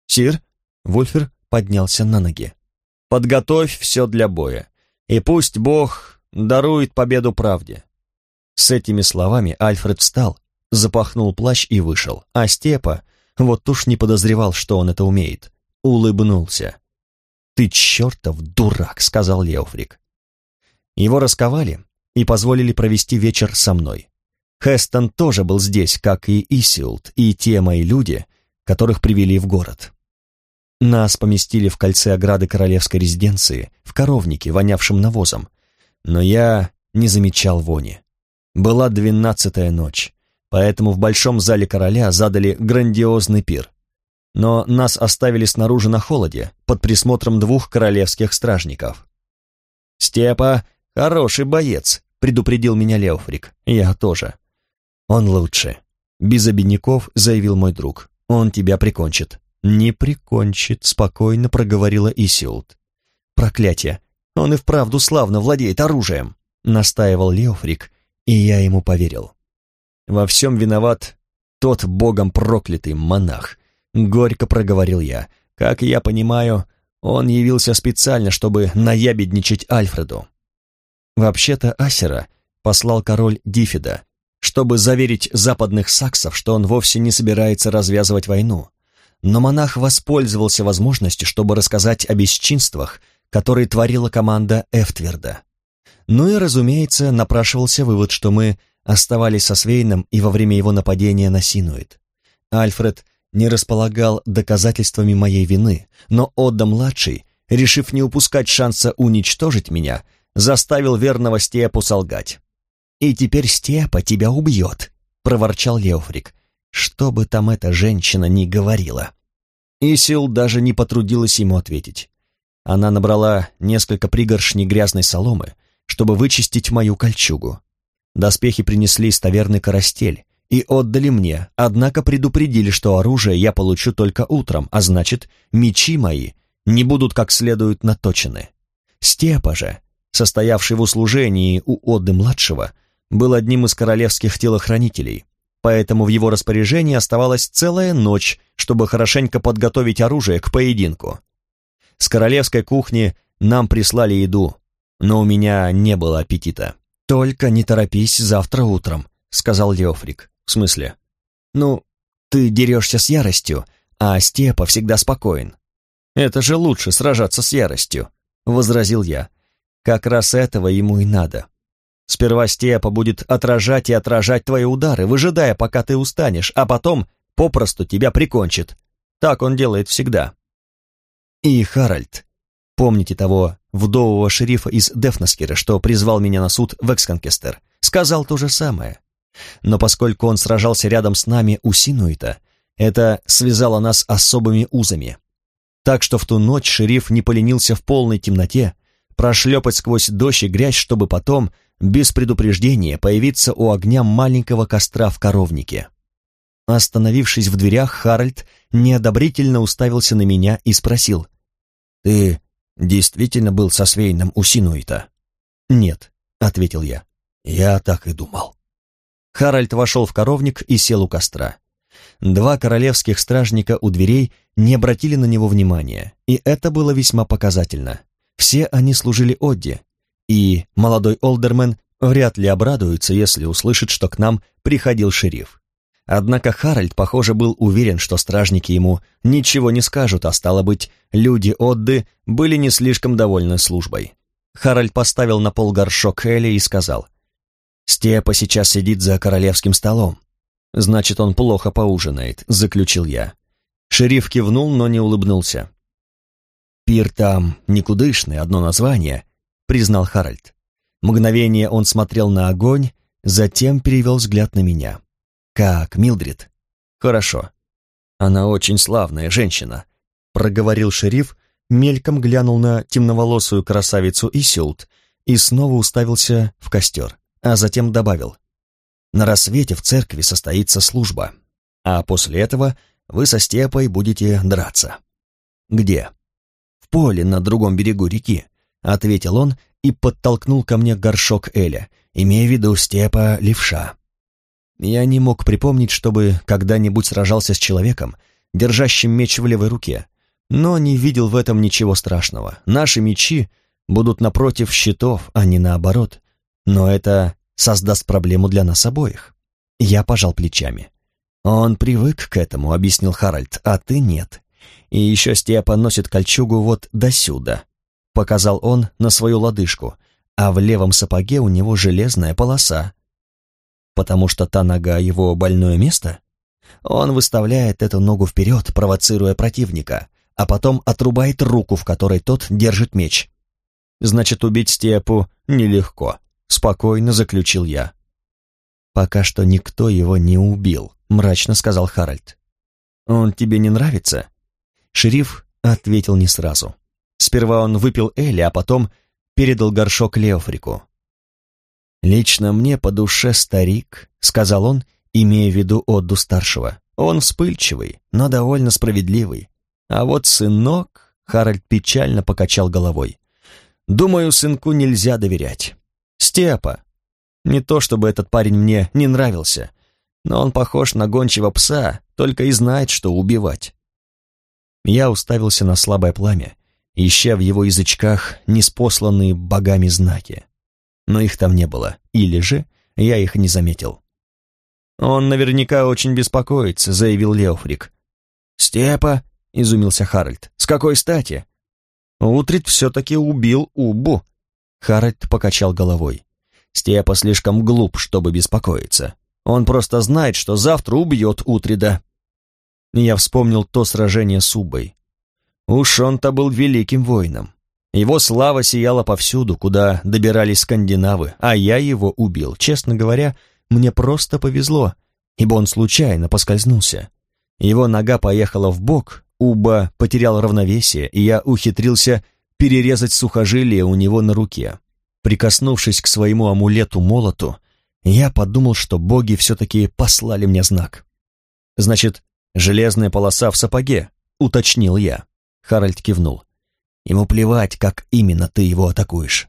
«Сир!» Вольфер поднялся на ноги. «Подготовь все для боя, и пусть Бог дарует победу правде». С этими словами Альфред встал, запахнул плащ и вышел, а Степа, вот уж не подозревал, что он это умеет, улыбнулся. «Ты чертов дурак!» — сказал Леофрик. Его расковали и позволили провести вечер со мной. Хестон тоже был здесь, как и Исилд, и те мои люди, которых привели в город. Нас поместили в кольце ограды королевской резиденции, в коровнике, вонявшем навозом. Но я не замечал вони. Была двенадцатая ночь, поэтому в большом зале короля задали грандиозный пир. Но нас оставили снаружи на холоде, под присмотром двух королевских стражников. «Степа — хороший боец», — предупредил меня Леофрик. «Я тоже». «Он лучше», — без обидников заявил мой друг. «Он тебя прикончит». «Не прикончит», — спокойно проговорила Исилд. «Проклятие! Он и вправду славно владеет оружием», — настаивал Леофрик, и я ему поверил. «Во всем виноват тот богом проклятый монах», — горько проговорил я. «Как я понимаю, он явился специально, чтобы наябедничать Альфреду». Вообще-то Асера послал король Дифида, чтобы заверить западных саксов, что он вовсе не собирается развязывать войну. Но монах воспользовался возможностью, чтобы рассказать о бесчинствах, которые творила команда Эфтверда. Ну и, разумеется, напрашивался вывод, что мы оставались со Свейном и во время его нападения на Синуит. Альфред не располагал доказательствами моей вины, но Отда-младший, решив не упускать шанса уничтожить меня, заставил верного Степу солгать. «И теперь Степа тебя убьет», — проворчал Леофрик, что бы там эта женщина ни говорила. Исил даже не потрудилась ему ответить. Она набрала несколько пригоршней грязной соломы, чтобы вычистить мою кольчугу. Доспехи принесли из таверны карастель и отдали мне, однако предупредили, что оружие я получу только утром, а значит, мечи мои не будут как следует наточены. Степа же, состоявший в услужении у Отды-младшего, был одним из королевских телохранителей, поэтому в его распоряжении оставалась целая ночь, чтобы хорошенько подготовить оружие к поединку. С королевской кухни нам прислали еду, но у меня не было аппетита. «Только не торопись завтра утром», — сказал Леофрик. «В смысле?» «Ну, ты дерешься с яростью, а Степа всегда спокоен». «Это же лучше сражаться с яростью», — возразил я. «Как раз этого ему и надо. Сперва Степа будет отражать и отражать твои удары, выжидая, пока ты устанешь, а потом попросту тебя прикончит. Так он делает всегда». И Харальд, помните того вдового шерифа из Дефнаскера, что призвал меня на суд в Эксконкестер, сказал то же самое. Но поскольку он сражался рядом с нами у Синуита, это связало нас особыми узами. Так что в ту ночь шериф не поленился в полной темноте прошлепать сквозь дождь и грязь, чтобы потом, без предупреждения, появиться у огня маленького костра в коровнике. Остановившись в дверях, Харальд неодобрительно уставился на меня и спросил, «Ты действительно был со Свейном у Синуита?» «Нет», — ответил я. «Я так и думал». Харальд вошел в коровник и сел у костра. Два королевских стражника у дверей не обратили на него внимания, и это было весьма показательно. Все они служили Одди, и молодой Олдермен вряд ли обрадуется, если услышит, что к нам приходил шериф. Однако Харальд, похоже, был уверен, что стражники ему ничего не скажут, а стало быть, люди Одды были не слишком довольны службой. Харальд поставил на пол горшок Элли и сказал, «Степа сейчас сидит за королевским столом. Значит, он плохо поужинает», — заключил я. Шериф кивнул, но не улыбнулся. «Пир там никудышный, одно название», — признал Харальд. Мгновение он смотрел на огонь, затем перевел взгляд на меня. «Как, Милдрид?» «Хорошо. Она очень славная женщина», — проговорил шериф, мельком глянул на темноволосую красавицу Исюлт и снова уставился в костер, а затем добавил. «На рассвете в церкви состоится служба, а после этого вы со Степой будете драться». «Где?» «В поле на другом берегу реки», — ответил он и подтолкнул ко мне горшок Эля, имея в виду Степа левша. Я не мог припомнить, чтобы когда-нибудь сражался с человеком, держащим меч в левой руке, но не видел в этом ничего страшного. Наши мечи будут напротив щитов, а не наоборот. Но это создаст проблему для нас обоих. Я пожал плечами. «Он привык к этому», — объяснил Харальд, — «а ты нет. И еще Степа носит кольчугу вот досюда», — показал он на свою лодыжку, а в левом сапоге у него железная полоса, потому что та нога его больное место? Он выставляет эту ногу вперед, провоцируя противника, а потом отрубает руку, в которой тот держит меч. Значит, убить Степу нелегко, спокойно заключил я. Пока что никто его не убил, мрачно сказал Харальд. «Он тебе не нравится?» Шериф ответил не сразу. Сперва он выпил Эли, а потом передал горшок Леофрику. «Лично мне по душе старик», — сказал он, имея в виду Отду старшего. «Он вспыльчивый, но довольно справедливый. А вот сынок...» — Харальд печально покачал головой. «Думаю, сынку нельзя доверять. Степа. Не то чтобы этот парень мне не нравился, но он похож на гончего пса, только и знает, что убивать». Я уставился на слабое пламя, ища в его язычках неспосланные богами знаки но их там не было, или же я их не заметил. «Он наверняка очень беспокоится», — заявил Леофрик. «Степа», — изумился Харальд, — «с какой стати?» «Утрит все-таки убил Убу», — Харальд покачал головой. «Степа слишком глуп, чтобы беспокоиться. Он просто знает, что завтра убьет Утрида». Я вспомнил то сражение с Убой. Уж он-то был великим воином. Его слава сияла повсюду, куда добирались скандинавы, а я его убил. Честно говоря, мне просто повезло, ибо он случайно поскользнулся. Его нога поехала в бок, Уба потерял равновесие, и я ухитрился перерезать сухожилие у него на руке. Прикоснувшись к своему амулету-молоту, я подумал, что боги все-таки послали мне знак. «Значит, железная полоса в сапоге», — уточнил я. Харальд кивнул. Ему плевать, как именно ты его атакуешь.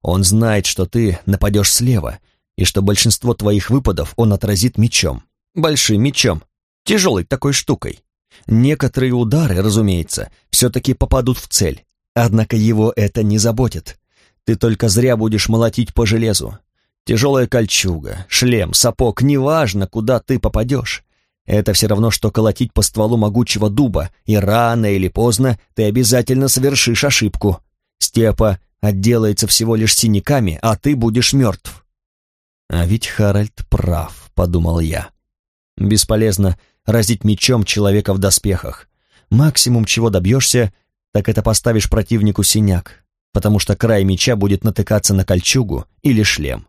Он знает, что ты нападешь слева, и что большинство твоих выпадов он отразит мечом. Большим мечом. Тяжелой такой штукой. Некоторые удары, разумеется, все-таки попадут в цель. Однако его это не заботит. Ты только зря будешь молотить по железу. Тяжелая кольчуга, шлем, сапог, неважно, куда ты попадешь. Это все равно, что колотить по стволу могучего дуба, и рано или поздно ты обязательно совершишь ошибку. Степа отделается всего лишь синяками, а ты будешь мертв. А ведь Харальд прав, подумал я. Бесполезно разить мечом человека в доспехах. Максимум, чего добьешься, так это поставишь противнику синяк, потому что край меча будет натыкаться на кольчугу или шлем.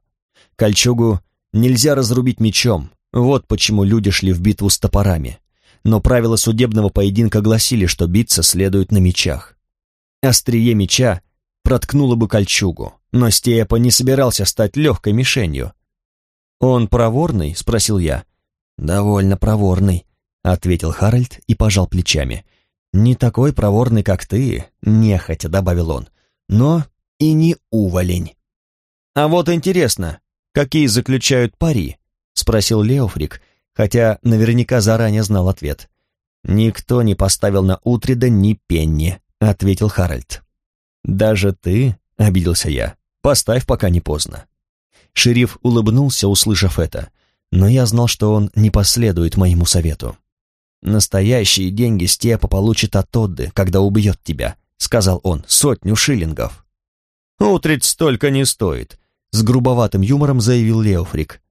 Кольчугу нельзя разрубить мечом, вот почему люди шли в битву с топорами. Но правила судебного поединка гласили, что биться следует на мечах. Острие меча проткнуло бы кольчугу, но Степа не собирался стать легкой мишенью. «Он проворный?» — спросил я. «Довольно проворный», — ответил Харальд и пожал плечами. «Не такой проворный, как ты», — нехотя добавил он, — «но и не уволень». «А вот интересно, какие заключают пари?» — спросил Леофрик, хотя наверняка заранее знал ответ. «Никто не поставил на Утрида ни пенни», — ответил Харальд. «Даже ты?» — обиделся я. «Поставь, пока не поздно». Шериф улыбнулся, услышав это, но я знал, что он не последует моему совету. «Настоящие деньги Степа получит от Тодды, когда убьет тебя», — сказал он, — «сотню шиллингов». «Утрить столько не стоит», — с грубоватым юмором заявил Леофрик.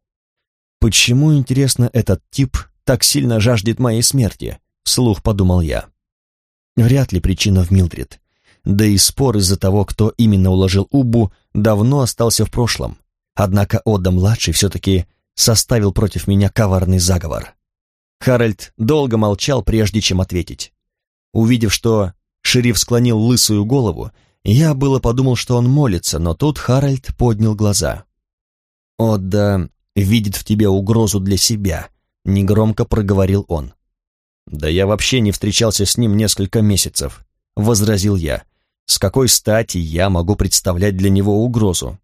«Почему, интересно, этот тип так сильно жаждет моей смерти?» — вслух подумал я. Вряд ли причина в Милдрид. Да и спор из-за того, кто именно уложил Убу, давно остался в прошлом. Однако Отда-младший все-таки составил против меня коварный заговор. Харальд долго молчал, прежде чем ответить. Увидев, что шериф склонил лысую голову, я было подумал, что он молится, но тут Харальд поднял глаза. «Отда видит в тебе угрозу для себя», — негромко проговорил он. «Да я вообще не встречался с ним несколько месяцев», — возразил я. «С какой стати я могу представлять для него угрозу?»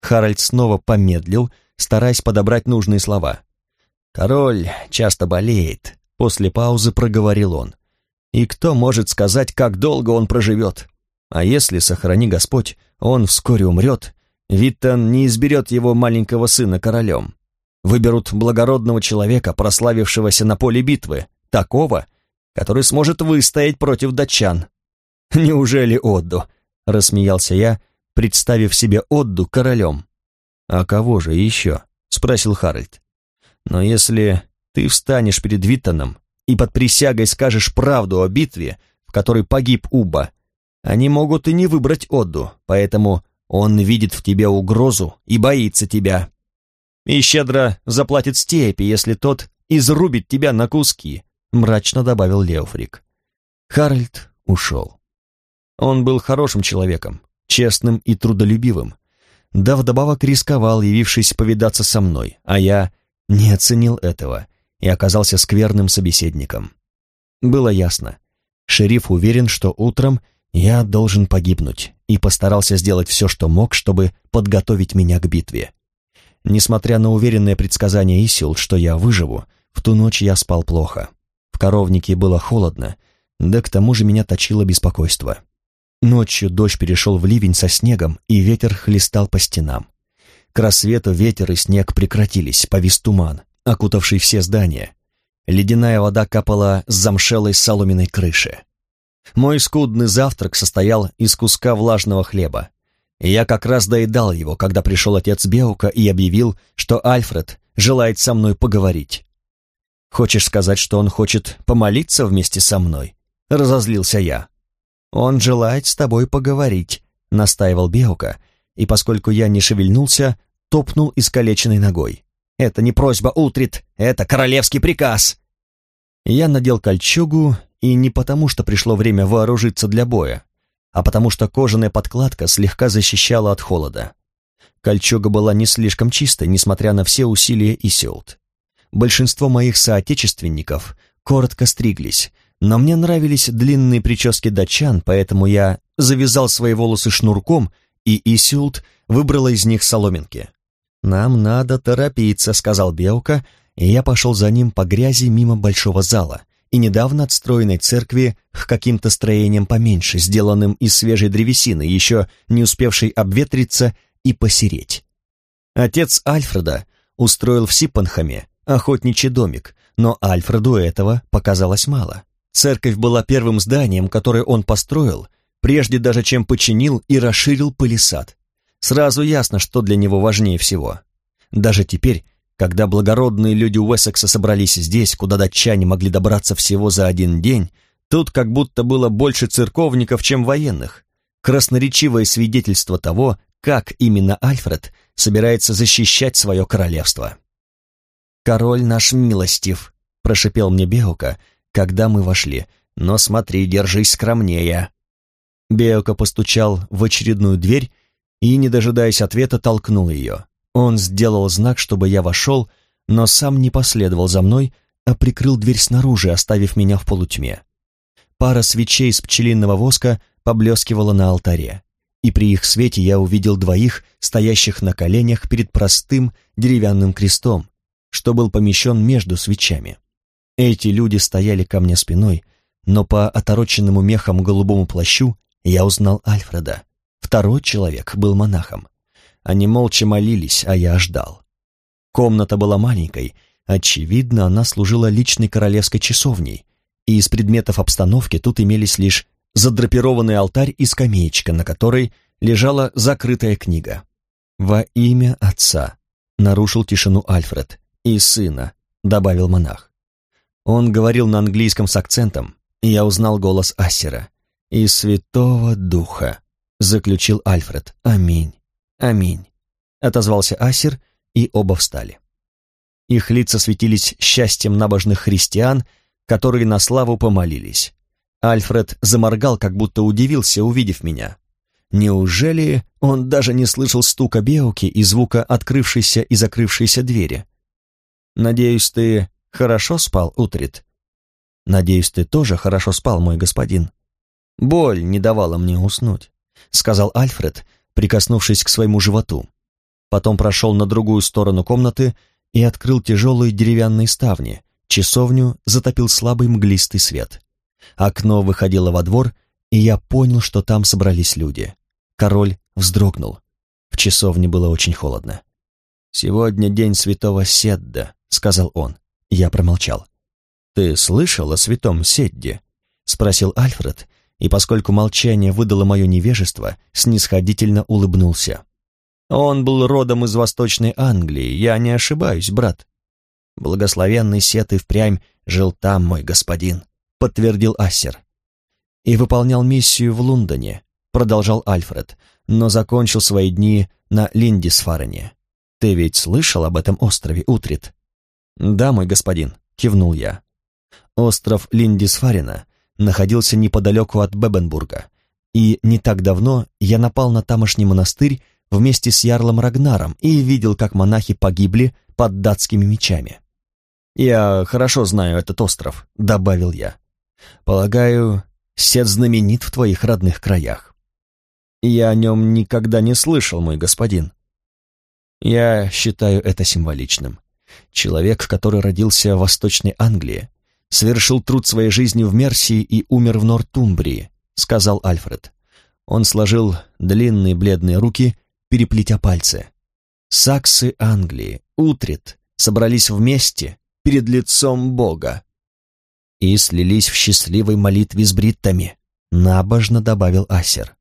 Харальд снова помедлил, стараясь подобрать нужные слова. «Король часто болеет», — после паузы проговорил он. «И кто может сказать, как долго он проживет? А если, сохрани Господь, он вскоре умрет, Виттон не изберет его маленького сына королем. Выберут благородного человека, прославившегося на поле битвы, такого, который сможет выстоять против датчан. «Неужели Отду?» — рассмеялся я, представив себе Отду королем. «А кого же еще?» — спросил Харальд. «Но если ты встанешь перед Виттоном и под присягой скажешь правду о битве, в которой погиб Уба, они могут и не выбрать Отду, поэтому он видит в тебе угрозу и боится тебя. И щедро заплатит степи, если тот изрубит тебя на куски, мрачно добавил Леофрик. Харальд ушел. Он был хорошим человеком, честным и трудолюбивым, да вдобавок рисковал, явившись повидаться со мной, а я не оценил этого и оказался скверным собеседником. Было ясно. Шериф уверен, что утром я должен погибнуть, и постарался сделать все, что мог, чтобы подготовить меня к битве. Несмотря на уверенное предсказание Исил, что я выживу, в ту ночь я спал плохо. В коровнике было холодно, да к тому же меня точило беспокойство. Ночью дождь перешел в ливень со снегом, и ветер хлестал по стенам. К рассвету ветер и снег прекратились, повис туман, окутавший все здания. Ледяная вода капала с замшелой соломенной крыши. Мой скудный завтрак состоял из куска влажного хлеба. Я как раз доедал его, когда пришел отец Беука и объявил, что Альфред желает со мной поговорить. «Хочешь сказать, что он хочет помолиться вместе со мной?» — разозлился я. «Он желает с тобой поговорить», — настаивал Беука, и поскольку я не шевельнулся, топнул искалеченной ногой. «Это не просьба, Утрит, это королевский приказ!» Я надел кольчугу, и не потому, что пришло время вооружиться для боя, а потому что кожаная подкладка слегка защищала от холода. Кольчуга была не слишком чистой, несмотря на все усилия Исиолт. Большинство моих соотечественников коротко стриглись, но мне нравились длинные прически датчан, поэтому я завязал свои волосы шнурком, и Исюлт выбрала из них соломинки. «Нам надо торопиться», — сказал Белка, и я пошел за ним по грязи мимо большого зала и недавно отстроенной церкви к каким-то строениям поменьше, сделанным из свежей древесины, еще не успевшей обветриться и посереть. Отец Альфреда устроил в Сипанхаме охотничий домик, но Альфреду этого показалось мало. Церковь была первым зданием, которое он построил, прежде даже чем починил и расширил палисад. Сразу ясно, что для него важнее всего. Даже теперь, когда благородные люди Уэссекса собрались здесь, куда датчане могли добраться всего за один день, тут как будто было больше церковников, чем военных. Красноречивое свидетельство того, как именно Альфред собирается защищать свое королевство. «Король наш милостив», — прошипел мне Беука, когда мы вошли. «Но смотри, держись скромнее». Беока постучал в очередную дверь и, не дожидаясь ответа, толкнул ее. Он сделал знак, чтобы я вошел, но сам не последовал за мной, а прикрыл дверь снаружи, оставив меня в полутьме. Пара свечей из пчелиного воска поблескивала на алтаре, и при их свете я увидел двоих, стоящих на коленях перед простым деревянным крестом, что был помещен между свечами. Эти люди стояли ко мне спиной, но по отороченному мехом голубому плащу я узнал Альфреда. Второй человек был монахом. Они молча молились, а я ждал. Комната была маленькой, очевидно, она служила личной королевской часовней, и из предметов обстановки тут имелись лишь задрапированный алтарь и скамеечка, на которой лежала закрытая книга. «Во имя Отца», — нарушил тишину Альфред, — «и Сына», — добавил монах. Он говорил на английском с акцентом, и я узнал голос Ассера. «И Святого Духа», — заключил Альфред. «Аминь, аминь», — отозвался Ассер, и оба встали. Их лица светились счастьем набожных христиан, которые на славу помолились. Альфред заморгал, как будто удивился, увидев меня. Неужели он даже не слышал стука Беуки и звука открывшейся и закрывшейся двери? «Надеюсь, ты Хорошо спал, Утрит? Надеюсь, ты тоже хорошо спал, мой господин. Боль не давала мне уснуть, сказал Альфред, прикоснувшись к своему животу. Потом прошел на другую сторону комнаты и открыл тяжелые деревянные ставни. Часовню затопил слабый мглистый свет. Окно выходило во двор, и я понял, что там собрались люди. Король вздрогнул. В часовне было очень холодно. «Сегодня день святого Седда», — сказал он. Я промолчал. «Ты слышал о святом Седде?» — спросил Альфред, и поскольку молчание выдало мое невежество, снисходительно улыбнулся. «Он был родом из Восточной Англии, я не ошибаюсь, брат». «Благословенный Сет и впрямь жил там, мой господин», — подтвердил Ассер. «И выполнял миссию в Лондоне», — продолжал Альфред, но закончил свои дни на Линдисфарене. «Ты ведь слышал об этом острове, Утрит?» «Да, мой господин», — кивнул я. Остров Линдисфарина находился неподалеку от Бебенбурга, и не так давно я напал на тамошний монастырь вместе с Ярлом Рагнаром и видел, как монахи погибли под датскими мечами. «Я хорошо знаю этот остров», — добавил я. «Полагаю, Сет знаменит в твоих родных краях». «Я о нем никогда не слышал, мой господин». «Я считаю это символичным. Человек, который родился в Восточной Англии, совершил труд своей жизни в Мерсии и умер в Нортумбрии», — сказал Альфред. Он сложил длинные бледные руки, переплетя пальцы. Саксы Англии, Утрит, собрались вместе перед лицом Бога и слились в счастливой молитве с бриттами, набожно добавил Асер.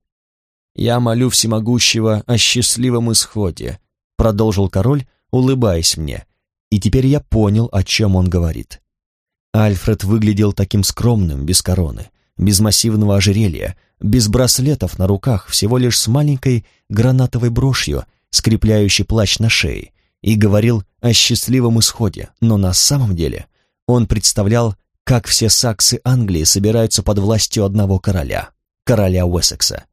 «Я молю всемогущего о счастливом исходе», — продолжил король, улыбаясь мне, и теперь я понял, о чем он говорит. Альфред выглядел таким скромным, без короны, без массивного ожерелья, без браслетов на руках, всего лишь с маленькой гранатовой брошью, скрепляющей плащ на шее, и говорил о счастливом исходе, но на самом деле он представлял, как все саксы Англии собираются под властью одного короля, короля Уэссекса.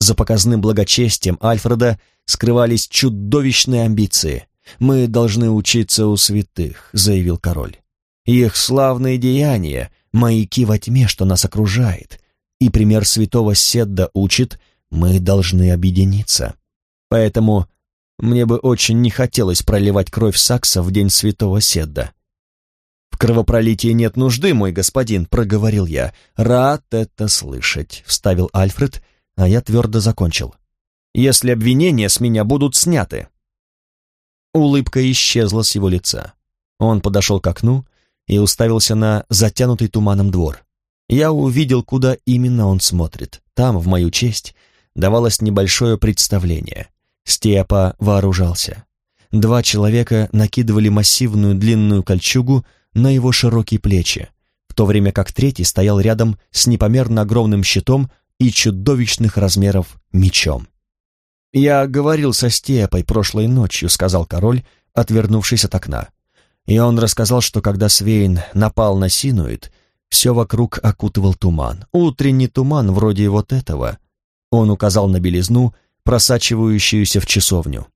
За показным благочестием Альфреда скрывались чудовищные амбиции. «Мы должны учиться у святых», — заявил король. «Их славные деяния — маяки во тьме, что нас окружает, и пример святого Седда учит, мы должны объединиться. Поэтому мне бы очень не хотелось проливать кровь Сакса в день святого Седда. «В кровопролитии нет нужды, мой господин», — проговорил я. «Рад это слышать», — вставил Альфред, а я твердо закончил. «Если обвинения с меня будут сняты». Улыбка исчезла с его лица. Он подошел к окну и уставился на затянутый туманом двор. Я увидел, куда именно он смотрит. Там, в мою честь, давалось небольшое представление. Степа вооружался. Два человека накидывали массивную длинную кольчугу на его широкие плечи, в то время как третий стоял рядом с непомерно огромным щитом и чудовищных размеров мечом. «Я говорил со Степой прошлой ночью», — сказал король, отвернувшись от окна. И он рассказал, что когда Свейн напал на Синуит, все вокруг окутывал туман. Утренний туман вроде вот этого. Он указал на белизну, просачивающуюся в часовню.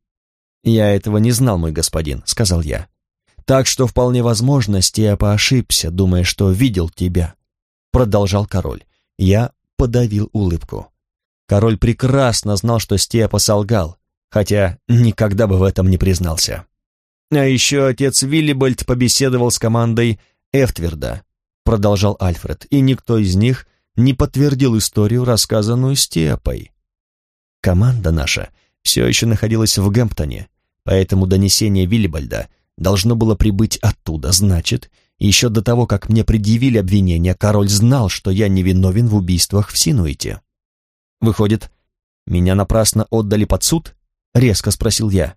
«Я этого не знал, мой господин», — сказал я. «Так что вполне возможно, Степа ошибся, думая, что видел тебя», — продолжал король. Я подавил улыбку. Король прекрасно знал, что Степа солгал, хотя никогда бы в этом не признался. А еще отец Виллибольд побеседовал с командой Эфтверда, продолжал Альфред, и никто из них не подтвердил историю, рассказанную Степой. Команда наша все еще находилась в Гэмптоне, поэтому донесение Виллибальда должно было прибыть оттуда. Значит, еще до того, как мне предъявили обвинение, король знал, что я невиновен в убийствах в Синуите. Выходит, меня напрасно отдали под суд? Резко спросил я.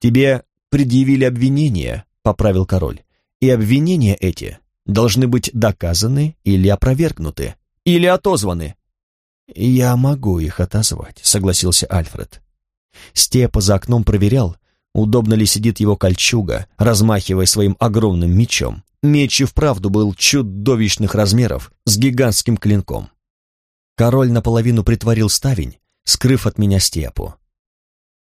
Тебе предъявили обвинение, поправил король, и обвинения эти должны быть доказаны или опровергнуты, или отозваны. «Я могу их отозвать», — согласился Альфред. Степа за окном проверял, удобно ли сидит его кольчуга, размахивая своим огромным мечом. Меч и вправду был чудовищных размеров, с гигантским клинком. Король наполовину притворил ставень, скрыв от меня Степу.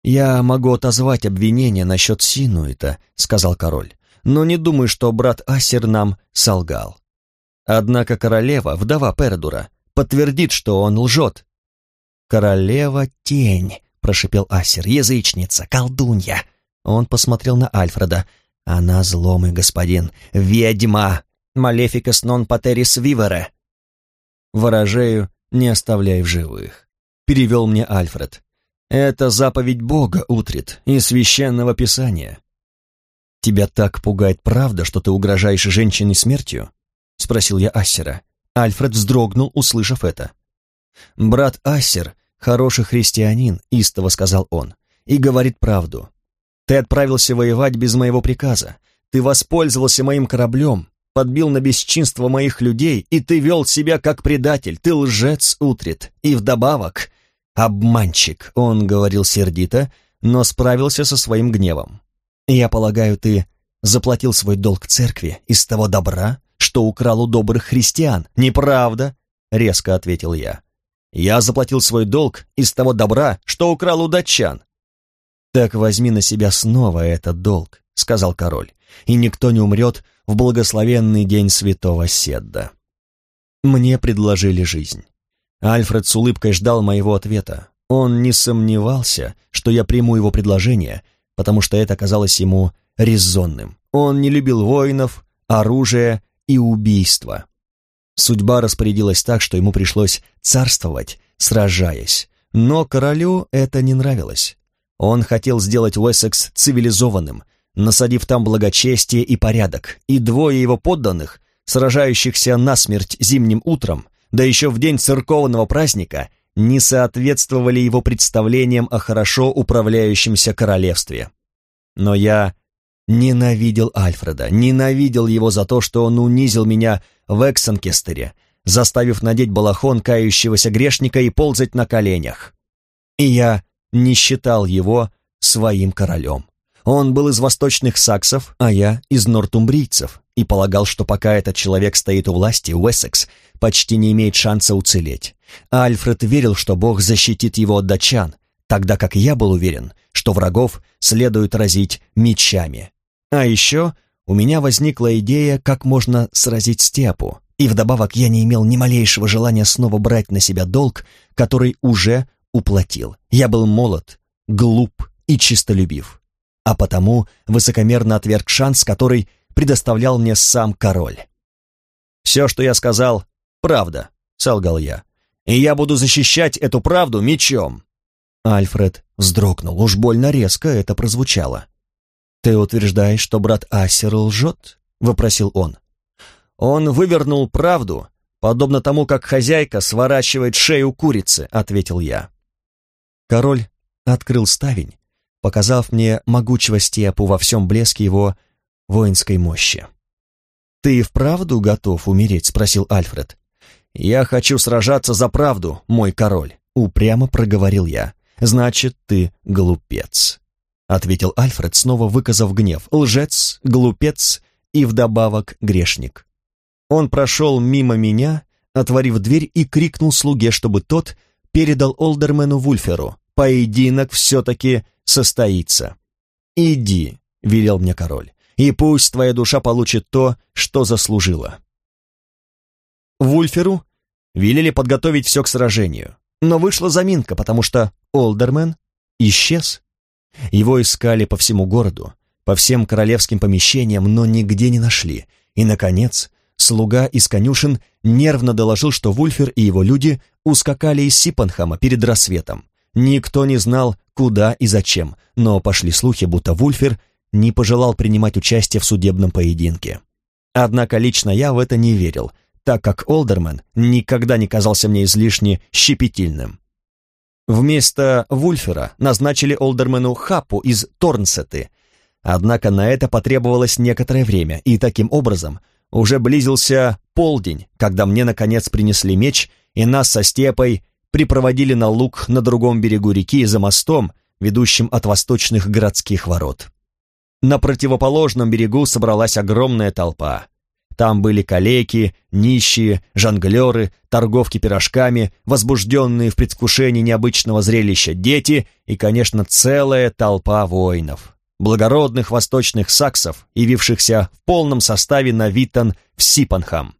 «Я могу отозвать обвинение насчет Синуита», — сказал король, «но не думаю, что брат Асер нам солгал. Однако королева, вдова Передура, подтвердит, что он лжет. «Королева тень», — прошипел Асер, — «язычница, колдунья». Он посмотрел на Альфреда. «Она зломый господин, ведьма, малефикас нон патерис вивере». «Ворожею не оставляй в живых», — перевел мне Альфред. «Это заповедь Бога, Утрит, и священного писания». «Тебя так пугает правда, что ты угрожаешь женщине смертью?» — спросил я Ассера. Альфред вздрогнул, услышав это. «Брат Ассер — хороший христианин», — истово сказал он, — «и говорит правду. Ты отправился воевать без моего приказа. Ты воспользовался моим кораблем, подбил на бесчинство моих людей, и ты вел себя как предатель. Ты лжец, Утрит, и вдобавок обманщик», — он говорил сердито, но справился со своим гневом. «Я полагаю, ты заплатил свой долг церкви из того добра, что украл у добрых христиан. Неправда, резко ответил я. Я заплатил свой долг из того добра, что украл у датчан. Так возьми на себя снова этот долг, сказал король, и никто не умрет в благословенный день святого Седда. Мне предложили жизнь. Альфред с улыбкой ждал моего ответа. Он не сомневался, что я приму его предложение, потому что это казалось ему резонным. Он не любил воинов, оружие и убийства. Судьба распорядилась так, что ему пришлось царствовать, сражаясь. Но королю это не нравилось. Он хотел сделать Уэссекс цивилизованным, насадив там благочестие и порядок, и двое его подданных, сражающихся насмерть зимним утром, да еще в день церковного праздника, не соответствовали его представлениям о хорошо управляющемся королевстве. Но я ненавидел Альфреда, ненавидел его за то, что он унизил меня в Эксенкестере, заставив надеть балахон кающегося грешника и ползать на коленях. И я не считал его своим королем. Он был из восточных саксов, а я из нортумбрийцев, и полагал, что пока этот человек стоит у власти, Уэссекс почти не имеет шанса уцелеть. Альфред верил, что Бог защитит его от датчан, тогда как я был уверен, что врагов следует разить мечами. А еще у меня возникла идея, как можно сразить степу, и вдобавок я не имел ни малейшего желания снова брать на себя долг, который уже уплатил. Я был молод, глуп и чистолюбив а потому высокомерно отверг шанс, который предоставлял мне сам король. «Все, что я сказал, правда», — солгал я, «и я буду защищать эту правду мечом». Альфред вздрогнул, уж больно резко это прозвучало. «Ты утверждаешь, что брат Ассер лжет?» — вопросил он. «Он вывернул правду, подобно тому, как хозяйка сворачивает шею курицы», — ответил я. Король открыл ставень, показав мне могучего степу во всем блеске его воинской мощи. «Ты вправду готов умереть?» — спросил Альфред. «Я хочу сражаться за правду, мой король», — упрямо проговорил я. «Значит, ты глупец», — ответил Альфред, снова выказав гнев. «Лжец, глупец и вдобавок грешник». Он прошел мимо меня, отворив дверь и крикнул слуге, чтобы тот передал Олдермену Вульферу. «Поединок все-таки состоится. «Иди», — велел мне король, — «и пусть твоя душа получит то, что заслужила». Вульферу велели подготовить все к сражению, но вышла заминка, потому что Олдермен исчез. Его искали по всему городу, по всем королевским помещениям, но нигде не нашли. И, наконец, слуга из конюшен нервно доложил, что Вульфер и его люди ускакали из Сипанхама перед рассветом. Никто не знал, куда и зачем, но пошли слухи, будто Вульфер не пожелал принимать участие в судебном поединке. Однако лично я в это не верил, так как Олдермен никогда не казался мне излишне щепетильным. Вместо Вульфера назначили Олдермену Хапу из Торнсеты, однако на это потребовалось некоторое время, и таким образом уже близился полдень, когда мне наконец принесли меч, и нас со Степой припроводили на луг на другом берегу реки за мостом, ведущим от восточных городских ворот. На противоположном берегу собралась огромная толпа. Там были калеки, нищие, жонглеры, торговки пирожками, возбужденные в предвкушении необычного зрелища дети и, конечно, целая толпа воинов, благородных восточных саксов, явившихся в полном составе на Виттон в Сипанхам.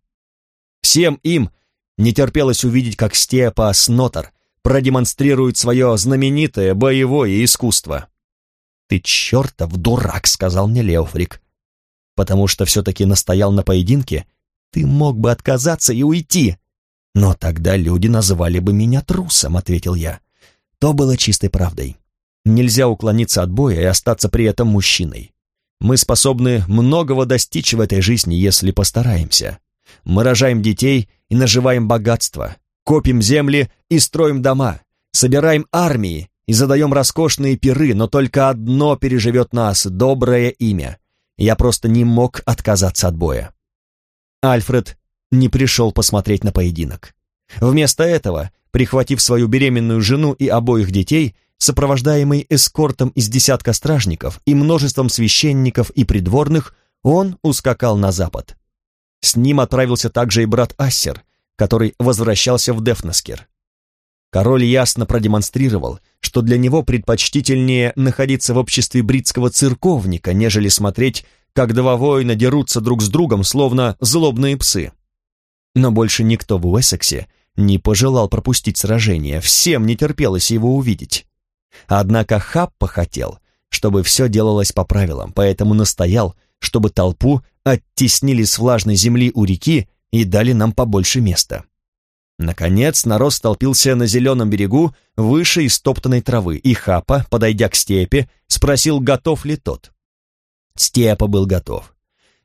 Всем им не терпелось увидеть, как Степа Снотер продемонстрирует свое знаменитое боевое искусство. «Ты чертов дурак», — сказал мне Леофрик. «Потому что все-таки настоял на поединке, ты мог бы отказаться и уйти». «Но тогда люди называли бы меня трусом», — ответил я. То было чистой правдой. Нельзя уклониться от боя и остаться при этом мужчиной. Мы способны многого достичь в этой жизни, если постараемся. Мы рожаем детей и наживаем богатство, копим земли и строим дома, собираем армии и задаем роскошные пиры, но только одно переживет нас — доброе имя. Я просто не мог отказаться от боя. Альфред не пришел посмотреть на поединок. Вместо этого, прихватив свою беременную жену и обоих детей, сопровождаемый эскортом из десятка стражников и множеством священников и придворных, он ускакал на запад. С ним отправился также и брат Ассер, который возвращался в Дефнаскер. Король ясно продемонстрировал, что для него предпочтительнее находиться в обществе бритского церковника, нежели смотреть, как два воина дерутся друг с другом, словно злобные псы. Но больше никто в Уэссексе не пожелал пропустить сражение, всем не терпелось его увидеть. Однако Хаппа хотел, чтобы все делалось по правилам, поэтому настоял, чтобы толпу оттеснили с влажной земли у реки и дали нам побольше места. Наконец народ столпился на зеленом берегу выше истоптанной травы, и Хапа, подойдя к степе, спросил, готов ли тот. Степа был готов.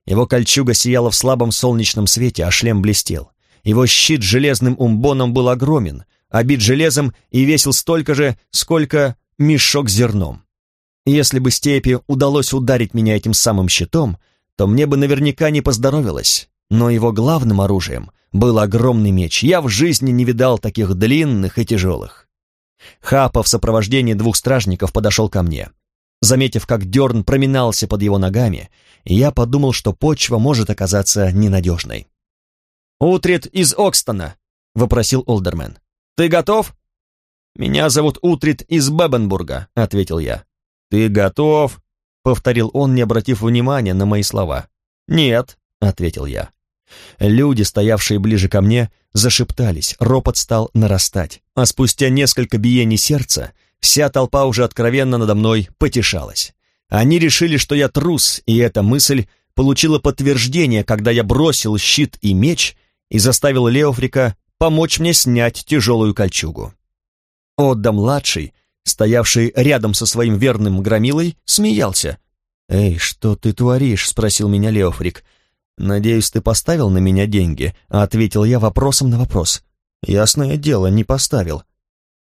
Его кольчуга сияла в слабом солнечном свете, а шлем блестел. Его щит железным умбоном был огромен, обит железом и весил столько же, сколько мешок с зерном. Если бы степи удалось ударить меня этим самым щитом, то мне бы наверняка не поздоровилось, но его главным оружием был огромный меч. Я в жизни не видал таких длинных и тяжелых. Хапа в сопровождении двух стражников подошел ко мне. Заметив, как дерн проминался под его ногами, я подумал, что почва может оказаться ненадежной. «Утрит из Окстона», — вопросил Олдермен. «Ты готов?» «Меня зовут Утрит из Бебенбурга», — ответил я. «Ты готов?» — повторил он, не обратив внимания на мои слова. «Нет», — ответил я. Люди, стоявшие ближе ко мне, зашептались, ропот стал нарастать, а спустя несколько биений сердца вся толпа уже откровенно надо мной потешалась. Они решили, что я трус, и эта мысль получила подтверждение, когда я бросил щит и меч и заставил Леофрика помочь мне снять тяжелую кольчугу. Отда-младший, стоявший рядом со своим верным громилой, смеялся. «Эй, что ты творишь?» — спросил меня Леофрик. «Надеюсь, ты поставил на меня деньги?» — ответил я вопросом на вопрос. «Ясное дело, не поставил».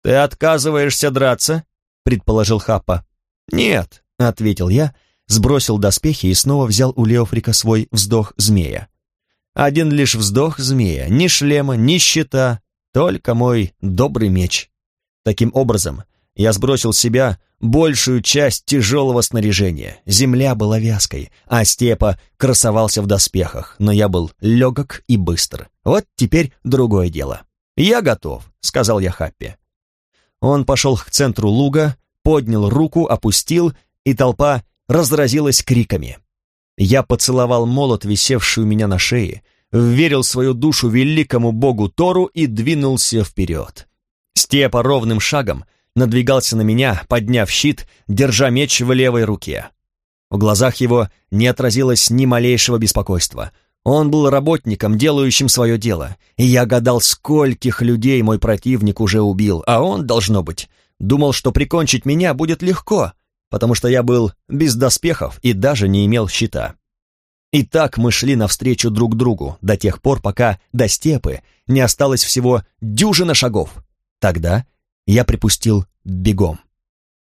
«Ты отказываешься драться?» — предположил Хаппа. «Нет», — ответил я, сбросил доспехи и снова взял у Леофрика свой вздох змея. Один лишь вздох змея, ни шлема, ни щита, только мой добрый меч. Таким образом, я сбросил с себя большую часть тяжелого снаряжения. Земля была вязкой, а степа красовался в доспехах, но я был легок и быстр. Вот теперь другое дело. «Я готов», — сказал я Хаппи. Он пошел к центру луга, поднял руку, опустил, и толпа разразилась криками. Я поцеловал молот, висевший у меня на шее, верил свою душу великому богу Тору и двинулся вперед. Степа ровным шагом надвигался на меня, подняв щит, держа меч в левой руке. В глазах его не отразилось ни малейшего беспокойства. Он был работником, делающим свое дело, и я гадал, скольких людей мой противник уже убил, а он, должно быть, думал, что прикончить меня будет легко, потому что я был без доспехов и даже не имел щита. И так мы шли навстречу друг другу до тех пор, пока до степы не осталось всего дюжина шагов. Тогда я припустил бегом.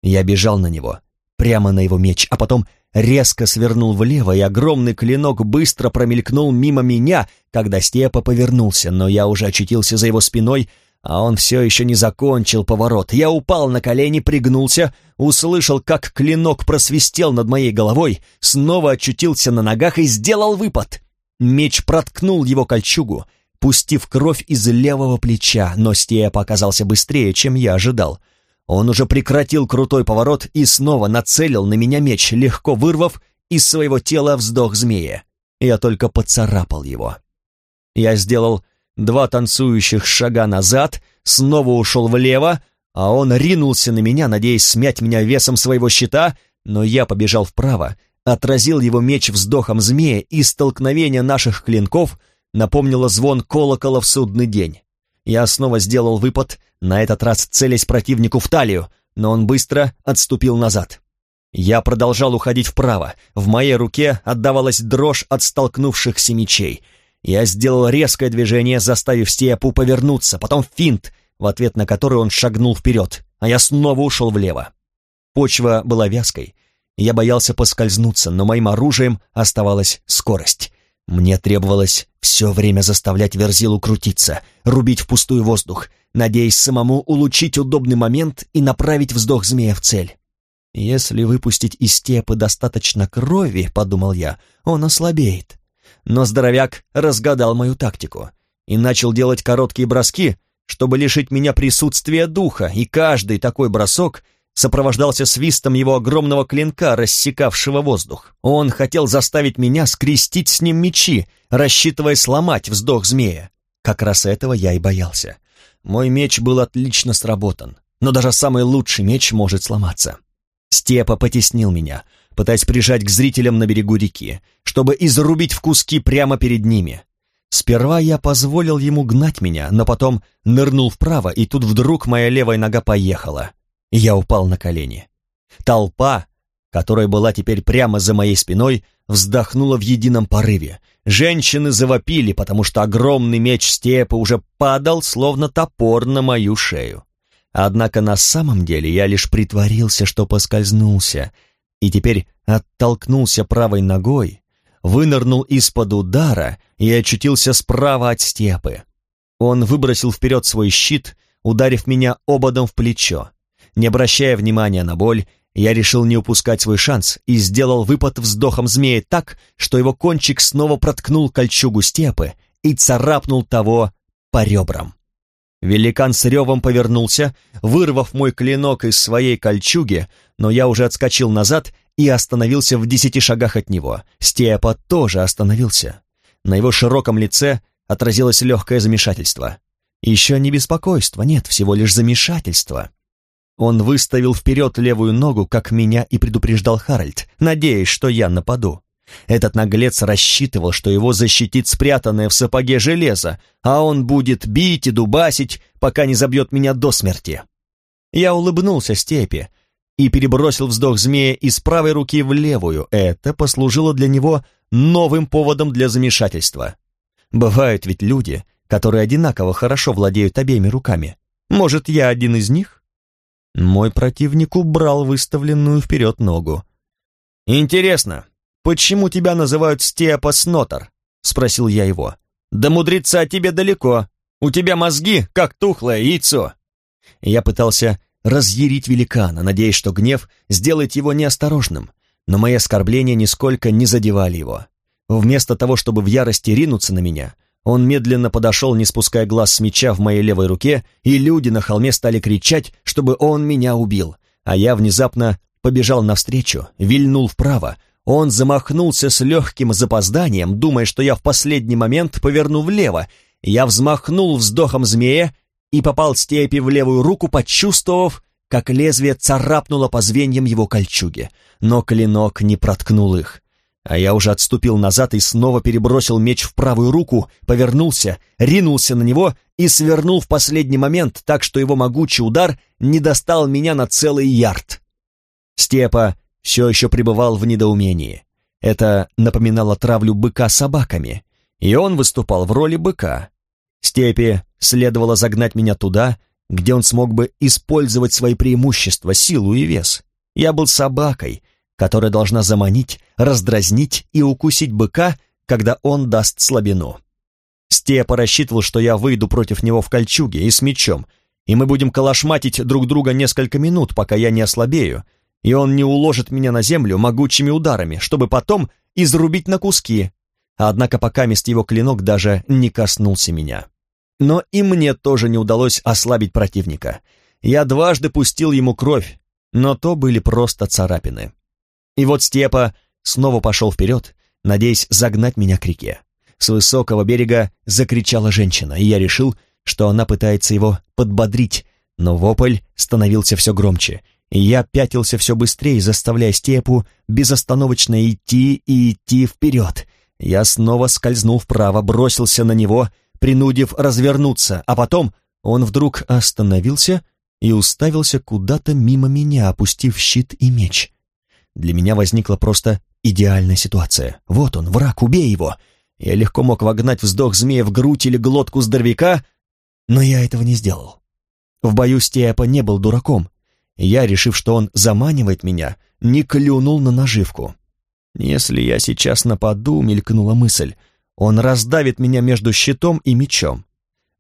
Я бежал на него, прямо на его меч, а потом резко свернул влево, и огромный клинок быстро промелькнул мимо меня, когда Степа повернулся, но я уже очутился за его спиной, а он все еще не закончил поворот. Я упал на колени, пригнулся, услышал, как клинок просвистел над моей головой, снова очутился на ногах и сделал выпад. Меч проткнул его кольчугу, пустив кровь из левого плеча, но Степ оказался быстрее, чем я ожидал. Он уже прекратил крутой поворот и снова нацелил на меня меч, легко вырвав из своего тела вздох змея. Я только поцарапал его. Я сделал два танцующих шага назад, снова ушел влево, а он ринулся на меня, надеясь смять меня весом своего щита, но я побежал вправо, отразил его меч вздохом змея, и столкновение наших клинков напомнило звон колокола в судный день. Я снова сделал выпад, на этот раз целясь противнику в талию, но он быстро отступил назад. Я продолжал уходить вправо, в моей руке отдавалась дрожь от столкнувшихся мечей. Я сделал резкое движение, заставив Степу повернуться, потом финт, в ответ на который он шагнул вперед, а я снова ушел влево. Почва была вязкой, я боялся поскользнуться, но моим оружием оставалась скорость. Мне требовалось все время заставлять Верзилу крутиться, рубить в пустую воздух, надеясь самому улучшить удобный момент и направить вздох змея в цель. «Если выпустить из степы достаточно крови, — подумал я, — он ослабеет. Но здоровяк разгадал мою тактику и начал делать короткие броски, чтобы лишить меня присутствия духа, и каждый такой бросок сопровождался свистом его огромного клинка, рассекавшего воздух. Он хотел заставить меня скрестить с ним мечи, рассчитывая сломать вздох змея. Как раз этого я и боялся. Мой меч был отлично сработан, но даже самый лучший меч может сломаться. Степа потеснил меня, пытаясь прижать к зрителям на берегу реки, чтобы изрубить в куски прямо перед ними. Сперва я позволил ему гнать меня, но потом нырнул вправо, и тут вдруг моя левая нога поехала. Я упал на колени. Толпа, которая была теперь прямо за моей спиной, вздохнула в едином порыве. Женщины завопили, потому что огромный меч степа уже падал, словно топор на мою шею. Однако на самом деле я лишь притворился, что поскользнулся, и теперь оттолкнулся правой ногой, вынырнул из-под удара и очутился справа от степы. Он выбросил вперед свой щит, ударив меня ободом в плечо. Не обращая внимания на боль, я решил не упускать свой шанс и сделал выпад вздохом змея так, что его кончик снова проткнул кольчугу степы и царапнул того по ребрам. Великан с ревом повернулся, вырвав мой клинок из своей кольчуги, но я уже отскочил назад и остановился в десяти шагах от него. Степа тоже остановился. На его широком лице отразилось легкое замешательство. Еще не беспокойство, нет, всего лишь замешательство. Он выставил вперед левую ногу, как меня и предупреждал Харальд, надеясь, что я нападу. Этот наглец рассчитывал, что его защитит спрятанное в сапоге железо, а он будет бить и дубасить, пока не забьет меня до смерти. Я улыбнулся степи и перебросил вздох змея из правой руки в левую. Это послужило для него новым поводом для замешательства. Бывают ведь люди, которые одинаково хорошо владеют обеими руками. Может, я один из них? Мой противник убрал выставленную вперед ногу. «Интересно, почему тебя называют Снотер?» — спросил я его. «Да мудреца тебе далеко. У тебя мозги, как тухлое яйцо». Я пытался разъярить великана, надеясь, что гнев сделает его неосторожным, но мои оскорбления нисколько не задевали его. Вместо того, чтобы в ярости ринуться на меня, он медленно подошел, не спуская глаз с меча в моей левой руке, и люди на холме стали кричать, чтобы он меня убил. А я внезапно побежал навстречу, вильнул вправо. Он замахнулся с легким запозданием, думая, что я в последний момент поверну влево. Я взмахнул вздохом змея и попал степи в левую руку, почувствовав, как лезвие царапнуло по звеньям его кольчуги. Но клинок не проткнул их. А я уже отступил назад и снова перебросил меч в правую руку, повернулся, ринулся на него и свернул в последний момент, так что его могучий удар не достал меня на целый ярд. Степа все еще пребывал в недоумении. Это напоминало травлю быка собаками, и он выступал в роли быка. Степе следовало загнать меня туда, где он смог бы использовать свои преимущества, силу и вес. Я был собакой, которая должна заманить, раздразнить и укусить быка, когда он даст слабину. Степа рассчитывал, что я выйду против него в кольчуге и с мечом, и мы будем калашматить друг друга несколько минут, пока я не ослабею, и он не уложит меня на землю могучими ударами, чтобы потом изрубить на куски. Однако пока мест его клинок даже не коснулся меня. Но и мне тоже не удалось ослабить противника. Я дважды пустил ему кровь, но то были просто царапины. И вот Степа снова пошел вперед, надеясь загнать меня к реке. С высокого берега закричала женщина, и я решил, что она пытается его подбодрить, но вопль становился все громче, и я пятился все быстрее, заставляя Степу безостановочно идти и идти вперед. Я снова скользнул вправо, бросился на него, принудив развернуться, а потом он вдруг остановился и уставился куда-то мимо меня, опустив щит и меч. Для меня возникла просто идеальная ситуация. Вот он, враг, убей его. Я легко мог вогнать вздох змея в грудь или глотку здоровяка, но я этого не сделал. В бою Степа не был дураком. Я, решив, что он заманивает меня, не клюнул на наживку. Если я сейчас нападу, мелькнула мысль, он раздавит меня между щитом и мечом.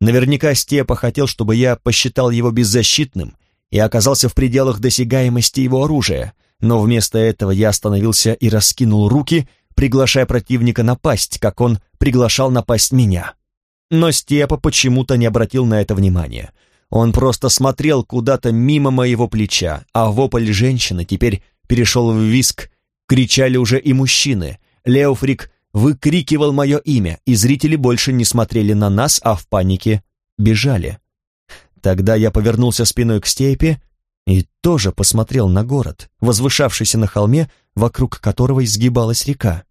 Наверняка Степа хотел, чтобы я посчитал его беззащитным и оказался в пределах досягаемости его оружия, но вместо этого я остановился и раскинул руки, приглашая противника напасть, как он приглашал напасть меня. Но Степа почему-то не обратил на это внимания. Он просто смотрел куда-то мимо моего плеча, а вопль женщины теперь перешел в виск. Кричали уже и мужчины. Леофрик выкрикивал мое имя, и зрители больше не смотрели на нас, а в панике бежали. Тогда я повернулся спиной к степи и тоже посмотрел на город, возвышавшийся на холме, вокруг которого изгибалась река.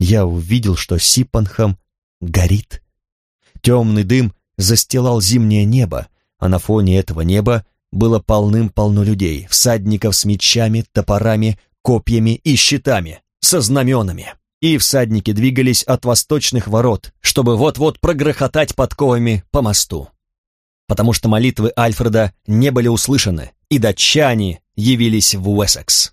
Я увидел, что Сипанхам горит. Темный дым застилал зимнее небо, а на фоне этого неба было полным-полно людей, всадников с мечами, топорами, копьями и щитами, со знаменами. И всадники двигались от восточных ворот, чтобы вот-вот прогрохотать подковами по мосту. Потому что молитвы Альфреда не были услышаны, и датчане явились в Уэссекс.